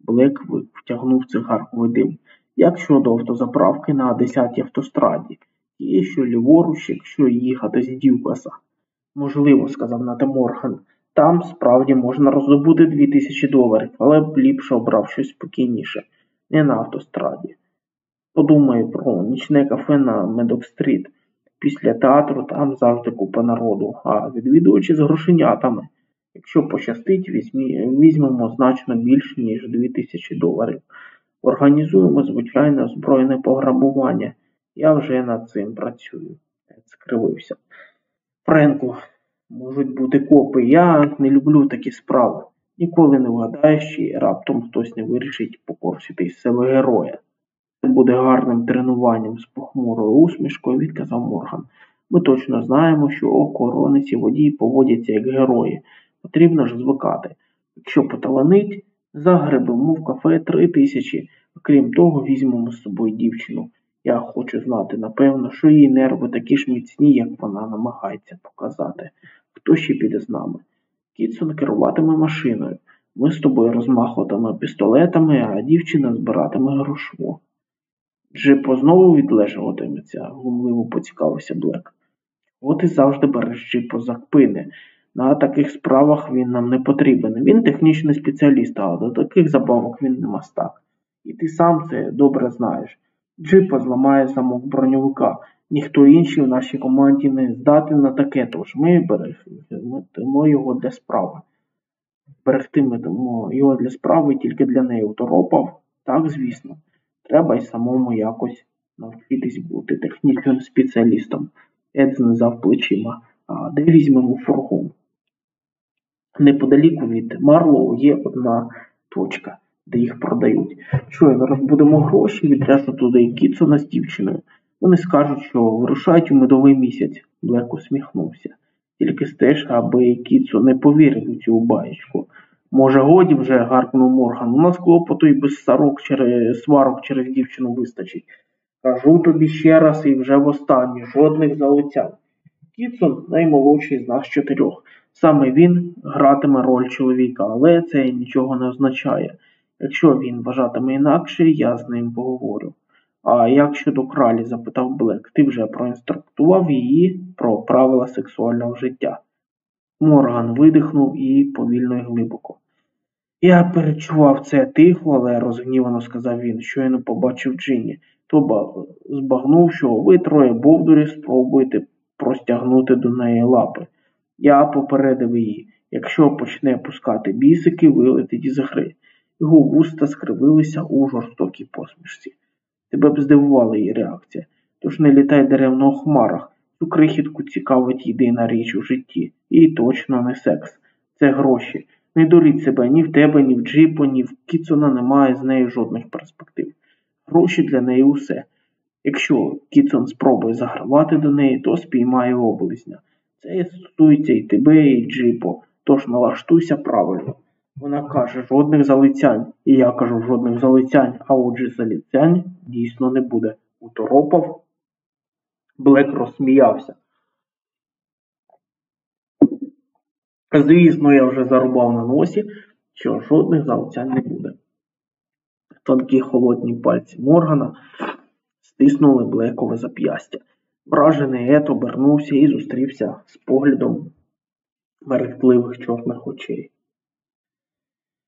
Блек втягнув цигарковий дим. Як щодо автозаправки на 10-й автостраді, є що ліворуч, якщо їхати з Дюкаса. Можливо, сказав Ната Морган. Там справді можна роздобути 2000 доларів, але б ліпше обрав щось спокійніше, не на автостраді. Подумай про нічне кафе на Медок-стріт. Після театру там завжди купа народу, а відвідувачі з грошенятами. Якщо пощастить, візьмемо значно більше, ніж 2000 доларів. Організуємо звичайне озброєне пограбування. Я вже над цим працюю. скривився. Френку, можуть бути копи. Я не люблю такі справи. Ніколи не вгадаєш, чи раптом хтось не вирішить покорчити із себе героя. Це буде гарним тренуванням з похмурою усмішкою, відказав Морган. Ми точно знаємо, що охоронець і водії поводяться як герої. Потрібно ж звикати. Якщо поталанить, загребемо в кафе три тисячі, крім того, візьмемо з собою дівчину. Я хочу знати, напевно, що її нерви такі ж міцні, як вона намагається показати. Хто ще піде з нами? Кітсон керуватиме машиною. Ми з тобою розмахуватиме пістолетами, а дівчина збиратиме грошво. Джипо знову відлежуватиметься, глумливо поцікавився Блек. От і завжди береш Джипо за кпини. На таких справах він нам не потрібен. Він технічний спеціаліст, а до таких забавок він не мастак. І ти сам це добре знаєш. Джипа зламає замок броньовика. Ніхто інший в нашій команді не здатен на таке, тож ми берегтимо його для справи. Берегтимемо його для справи тільки для неї уторопав? Так, звісно. Треба й самому якось навчитись бути технічним спеціалістом. Ед знизав плечима. А де візьмемо фургон? Неподаліку від Марлоу є одна точка де їх продають. Щойно розбудемо гроші, відряжу туди і Кіцона з дівчиною. Вони скажуть, що вирушають у медовий місяць. Блек усміхнувся. Тільки стеж, аби Кіцу не повірив у цю баєчку. Може, годі вже гаркнув Морган. У нас клопоту і без сарок через сварок через дівчину вистачить. Кажу тобі ще раз і вже востаннє, жодних залицянь. Кітсон наймолодший з нас чотирьох. Саме він гратиме роль чоловіка, але це нічого не означає. Якщо він вважатиме інакше, я з ним поговорю. А як щодо кралі? запитав Блек, ти вже проінструктував її про правила сексуального життя. Морган видихнув і повільно і глибоко. Я перечував це тихо, але розгнівано сказав він, щойно побачив Джинні, то збагнув, що ви троє бовдурі спробуєте простягнути до неї лапи. Я попередив її, якщо почне пускати бісики, вилетить із гри. Його вуста скривилися у жорстокій посмішці. Тебе б здивувала її реакція. Тож не літай деревно у хмарах. Цю крихітку цікавить єдина річ у житті. І точно не секс. Це гроші. Не дуріть себе ні в тебе, ні в Джипо, ні в Кіцона немає з нею жодних перспектив. Гроші для неї усе. Якщо Кіцон спробує загравати до неї, то спіймає облизня. Це стосується і тебе, і Джипо, тож налаштуйся правильно. Вона каже жодних залицянь. І я кажу жодних залицянь, а отже залицянь дійсно не буде. Уторопав. Блек розсміявся. Звісно, я вже зарубав на носі, що жодних залицянь не буде. Тонкі холодні пальці Моргана стиснули Блекове зап'ястя. Вражений Ет обернувся і зустрівся з поглядом мерехтливих чорних очей.